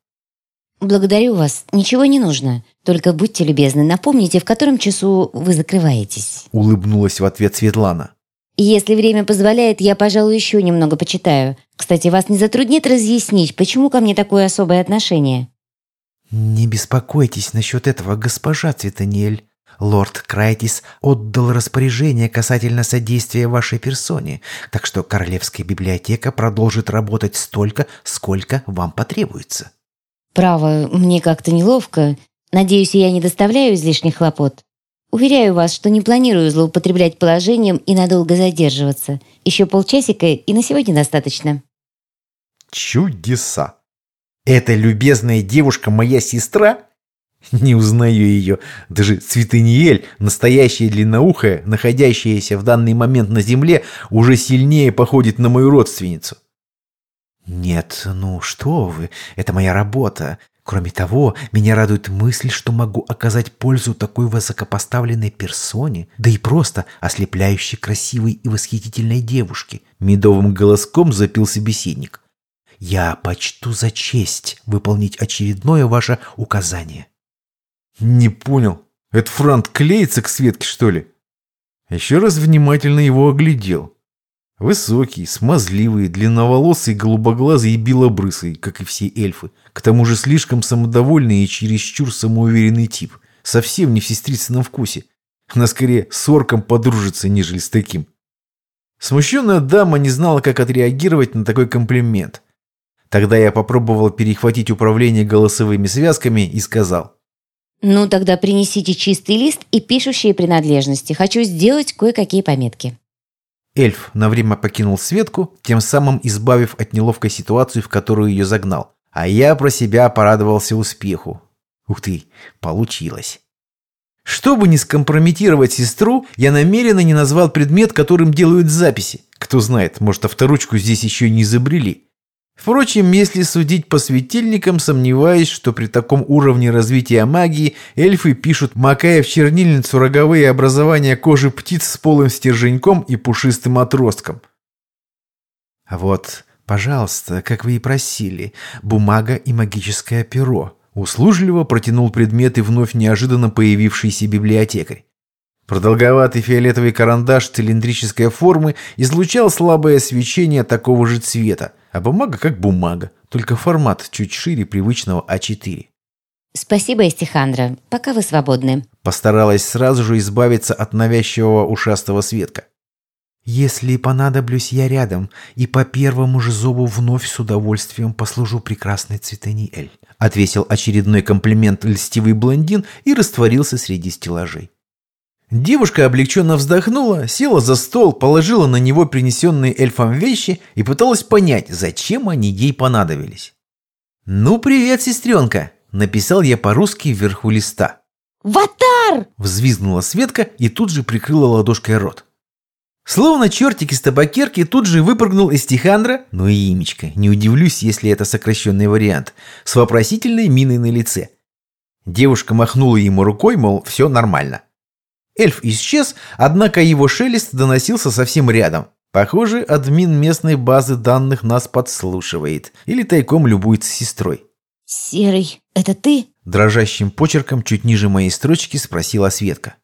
«Благодарю вас. Ничего не нужно. Только будьте любезны, напомните, в котором часу вы закрываетесь». Улыбнулась в ответ Светлана. «Если время позволяет, я, пожалуй, еще немного почитаю. Кстати, вас не затруднит разъяснить, почему ко мне такое особое отношение?» «Не беспокойтесь насчет этого, госпожа Цветаниэль. Лорд Крайтис отдал распоряжение касательно содействия вашей персоне, так что Королевская библиотека продолжит работать столько, сколько вам потребуется». «Право, мне как-то неловко. Надеюсь, я не доставляю излишних хлопот. Уверяю вас, что не планирую злоупотреблять положением и надолго задерживаться. Еще полчасика, и на сегодня достаточно». «Чудеса! Эта любезная девушка моя сестра?» Не узнаю ее. Даже Цветаниель, настоящая длинноухая, находящаяся в данный момент на земле, уже сильнее походит на мою родственницу. «Нет, ну что вы, это моя работа. Кроме того, меня радует мысль, что могу оказать пользу такой высокопоставленной персоне, да и просто ослепляющей красивой и восхитительной девушке», медовым голоском запил собеседник. «Я почту за честь выполнить очередное ваше указание». «Не понял. Это Франт клеится к Светке, что ли?» Еще раз внимательно его оглядел. Высокий, смазливый, длинноволосый, голубоглазый и белобрысый, как и все эльфы. К тому же слишком самодовольный и чересчур самоуверенный тип. Совсем не в сестрицыном вкусе. Она скорее с орком подружится, нежели с таким. Смущенная дама не знала, как отреагировать на такой комплимент. Тогда я попробовал перехватить управление голосовыми связками и сказал. «Ну, тогда принесите чистый лист и пишущие принадлежности. Хочу сделать кое-какие пометки». Эльф на время покинул Светку, тем самым избавив от неловкой ситуации, в которую ее загнал. А я про себя порадовался успеху. Ух ты, получилось. Чтобы не скомпрометировать сестру, я намеренно не назвал предмет, которым делают записи. Кто знает, может, авторучку здесь еще не изобрели. Впрочем, если судить по светильникам, сомневаюсь, что при таком уровне развития магии эльфы пишут, макая в чернильницу роговые образования кожи птиц с полым стерженьком и пушистым отростком. А вот, пожалуйста, как вы и просили, бумага и магическое перо. Услужливо протянул предметы вновь неожиданно появившийся библиотекарь. Продолговатый фиолетовый карандаш цилиндрической формы излучал слабое свечение такого же цвета, а бумага как бумага, только формат чуть шире привычного А4. «Спасибо, Эстихандра. Пока вы свободны». Постаралась сразу же избавиться от навязчивого ушастого Светка. «Если понадоблюсь я рядом, и по первому же зову вновь с удовольствием послужу прекрасной Цветаниэль», отвесил очередной комплимент льстивый блондин и растворился среди стеллажей. Девушка облегченно вздохнула, села за стол, положила на него принесенные эльфом вещи и пыталась понять, зачем они ей понадобились. «Ну, привет, сестренка!» – написал я по-русски вверху листа. «Ватар!» – взвизгнула Светка и тут же прикрыла ладошкой рот. Словно чертик из табакерки тут же выпрыгнул из Тихандра, ну и имечко, не удивлюсь, если это сокращенный вариант, с вопросительной миной на лице. Девушка махнула ему рукой, мол, все нормально. Эльф исчез, однако его шелест доносился совсем рядом. Похоже, админ местной базы данных нас подслушивает или тайком любуется сестрой. «Серый, это ты?» Дрожащим почерком чуть ниже моей строчки спросила Светка.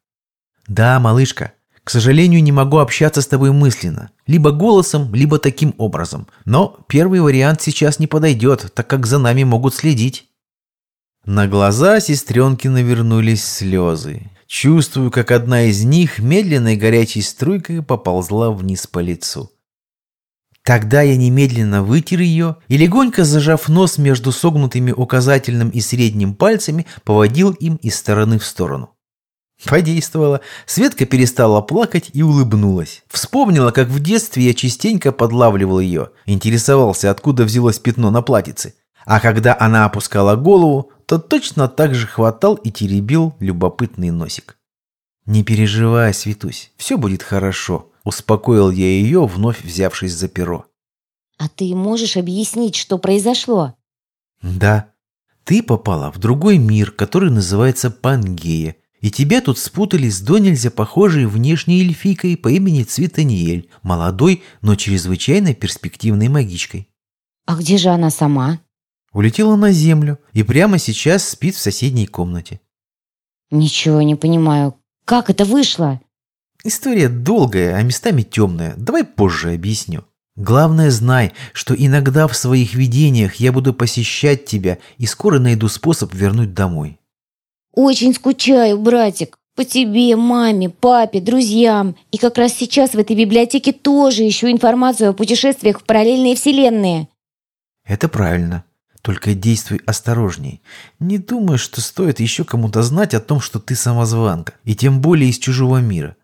«Да, малышка. К сожалению, не могу общаться с тобой мысленно. Либо голосом, либо таким образом. Но первый вариант сейчас не подойдет, так как за нами могут следить». На глаза сестренки навернулись слезы. Чувствую, как одна из них медленной горячей струйкой поползла вниз по лицу. Тогда я немедленно вытер ее и, легонько зажав нос между согнутыми указательным и средним пальцами, поводил им из стороны в сторону. Подействовало. Светка перестала плакать и улыбнулась. Вспомнила, как в детстве я частенько подлавливал ее, интересовался, откуда взялось пятно на платьице. А когда она опускала голову, то точно так же хватал и теребил любопытный носик. «Не переживай, Светусь, все будет хорошо», – успокоил я ее, вновь взявшись за перо. «А ты можешь объяснить, что произошло?» «Да. Ты попала в другой мир, который называется Пангея, и тебя тут спутали с до нельзя похожей внешней эльфийкой по имени Цветаниель, молодой, но чрезвычайно перспективной магичкой». «А где же она сама?» Улетела на землю и прямо сейчас спит в соседней комнате. Ничего не понимаю. Как это вышло? История долгая, а местами темная. Давай позже объясню. Главное, знай, что иногда в своих видениях я буду посещать тебя и скоро найду способ вернуть домой. Очень скучаю, братик. По тебе, маме, папе, друзьям. И как раз сейчас в этой библиотеке тоже ищу информацию о путешествиях в параллельные вселенные. Это правильно. Только действуй осторожней. Не думай, что стоит еще кому-то знать о том, что ты самозванка, и тем более из чужого мира.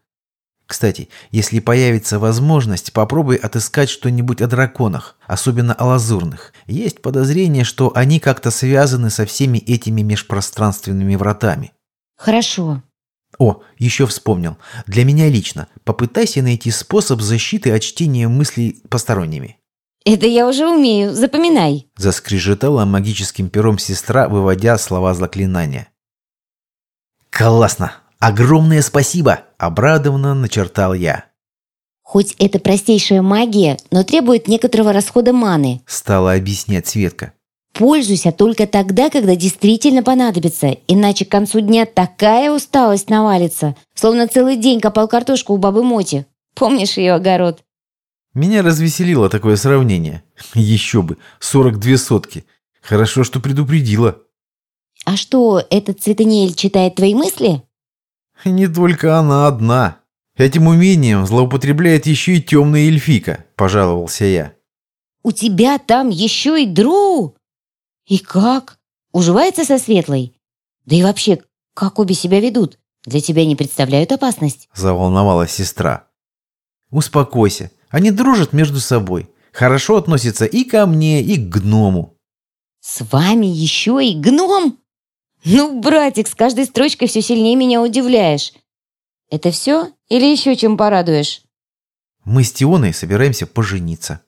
Кстати, если появится возможность, попробуй отыскать что-нибудь о драконах, особенно о лазурных. Есть подозрение, что они как-то связаны со всеми этими межпространственными вратами. Хорошо. О, еще вспомнил. Для меня лично. Попытайся найти способ защиты от чтения мыслей посторонними. Это я уже умею, запоминай. Заскрежетала магическим пером сестра, выводя слова заклинания. Классно! Огромное спасибо! Обрадованно начертал я. Хоть это простейшая магия, но требует некоторого расхода маны. Стала объяснять Светка. Пользуйся только тогда, когда действительно понадобится, иначе к концу дня такая усталость навалится, словно целый день копал картошку у бабы Моти. Помнишь ее огород? Меня развеселило такое сравнение. Еще бы, 42 сотки. Хорошо, что предупредила. А что, этот Цветаниэль читает твои мысли? Не только она одна. Этим умением злоупотребляет еще и темная эльфика, пожаловался я. У тебя там еще и Дру? И как? Уживается со Светлой? Да и вообще, как обе себя ведут? Для тебя не представляют опасность? Заволновалась сестра. Успокойся, они дружат между собой. Хорошо относятся и ко мне, и к гному. С вами еще и гном? Ну, братик, с каждой строчкой все сильнее меня удивляешь. Это все или еще чем порадуешь? Мы с Тионой собираемся пожениться.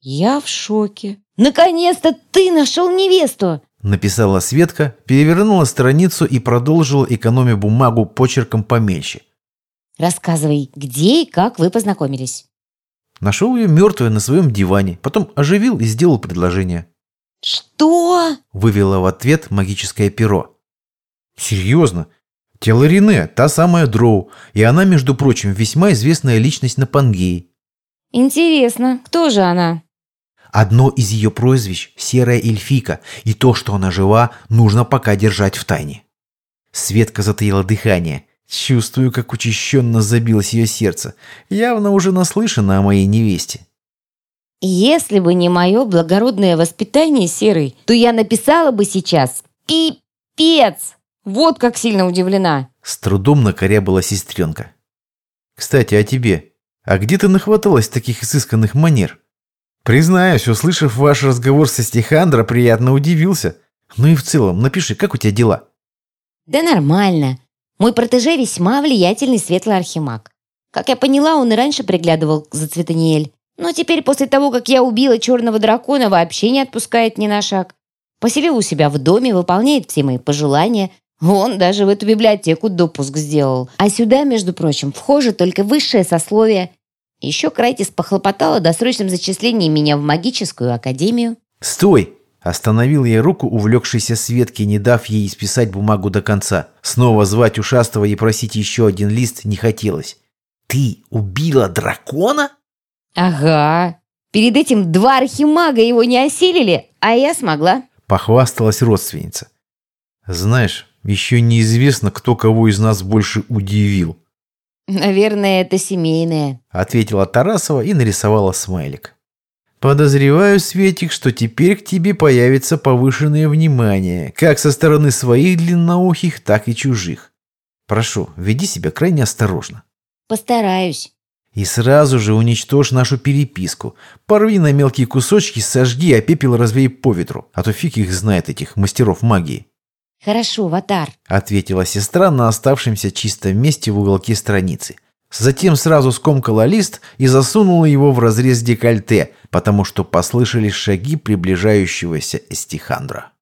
Я в шоке. Наконец-то ты нашел невесту! Написала Светка, перевернула страницу и продолжила, экономя бумагу почерком помельче. Рассказывай, где и как вы познакомились. Нашел ее мертвой на своем диване, потом оживил и сделал предложение. «Что?» – вывела в ответ магическое перо. «Серьезно? Тело Рене, та самая Дроу, и она, между прочим, весьма известная личность на Пангее. Интересно, кто же она? Одно из ее прозвищ – серая эльфика, и то, что она жива, нужно пока держать в тайне. Светка затаила дыхание. Чувствую, как учащенно забилось ее сердце. Явно уже наслышана о моей невесте. Если бы не мое благородное воспитание серый, то я написала бы сейчас «Пипец!» Вот как сильно удивлена. С трудом накорябала сестренка. Кстати, о тебе. А где ты нахваталась таких изысканных манер? Признаюсь, услышав ваш разговор со Стихандро, приятно удивился. Ну и в целом, напиши, как у тебя дела? Да нормально. Мой протеже весьма влиятельный светлый архимаг. Как я поняла, он и раньше приглядывал за Цветаниэль. Но теперь, после того, как я убила черного дракона, вообще не отпускает ни на шаг. Поселил у себя в доме, выполняет все мои пожелания. Он даже в эту библиотеку допуск сделал. А сюда, между прочим, вхоже только высшее сословие. Еще Крайтис похлопотала о досрочном зачислении меня в магическую академию. «Стой!» Остановил я руку увлекшейся Светки, не дав ей исписать бумагу до конца. Снова звать ушастого и просить еще один лист не хотелось. «Ты убила дракона?» «Ага. Перед этим два архимага его не осилили, а я смогла». Похвасталась родственница. «Знаешь, еще неизвестно, кто кого из нас больше удивил». «Наверное, это семейное», — ответила Тарасова и нарисовала смайлик. «Подозреваю, Светик, что теперь к тебе появится повышенное внимание, как со стороны своих длинноухих, так и чужих. Прошу, веди себя крайне осторожно». «Постараюсь». И сразу же уничтожь нашу переписку. Порви на мелкие кусочки, сожги, а пепел развей по ветру. А то фиг их знает, этих мастеров магии. «Хорошо, Ватар», — ответила сестра на оставшемся чистом месте в уголке страницы. Затем сразу скомкала лист и засунула его в разрез декольте, потому что послышались шаги приближающегося Эстихандра.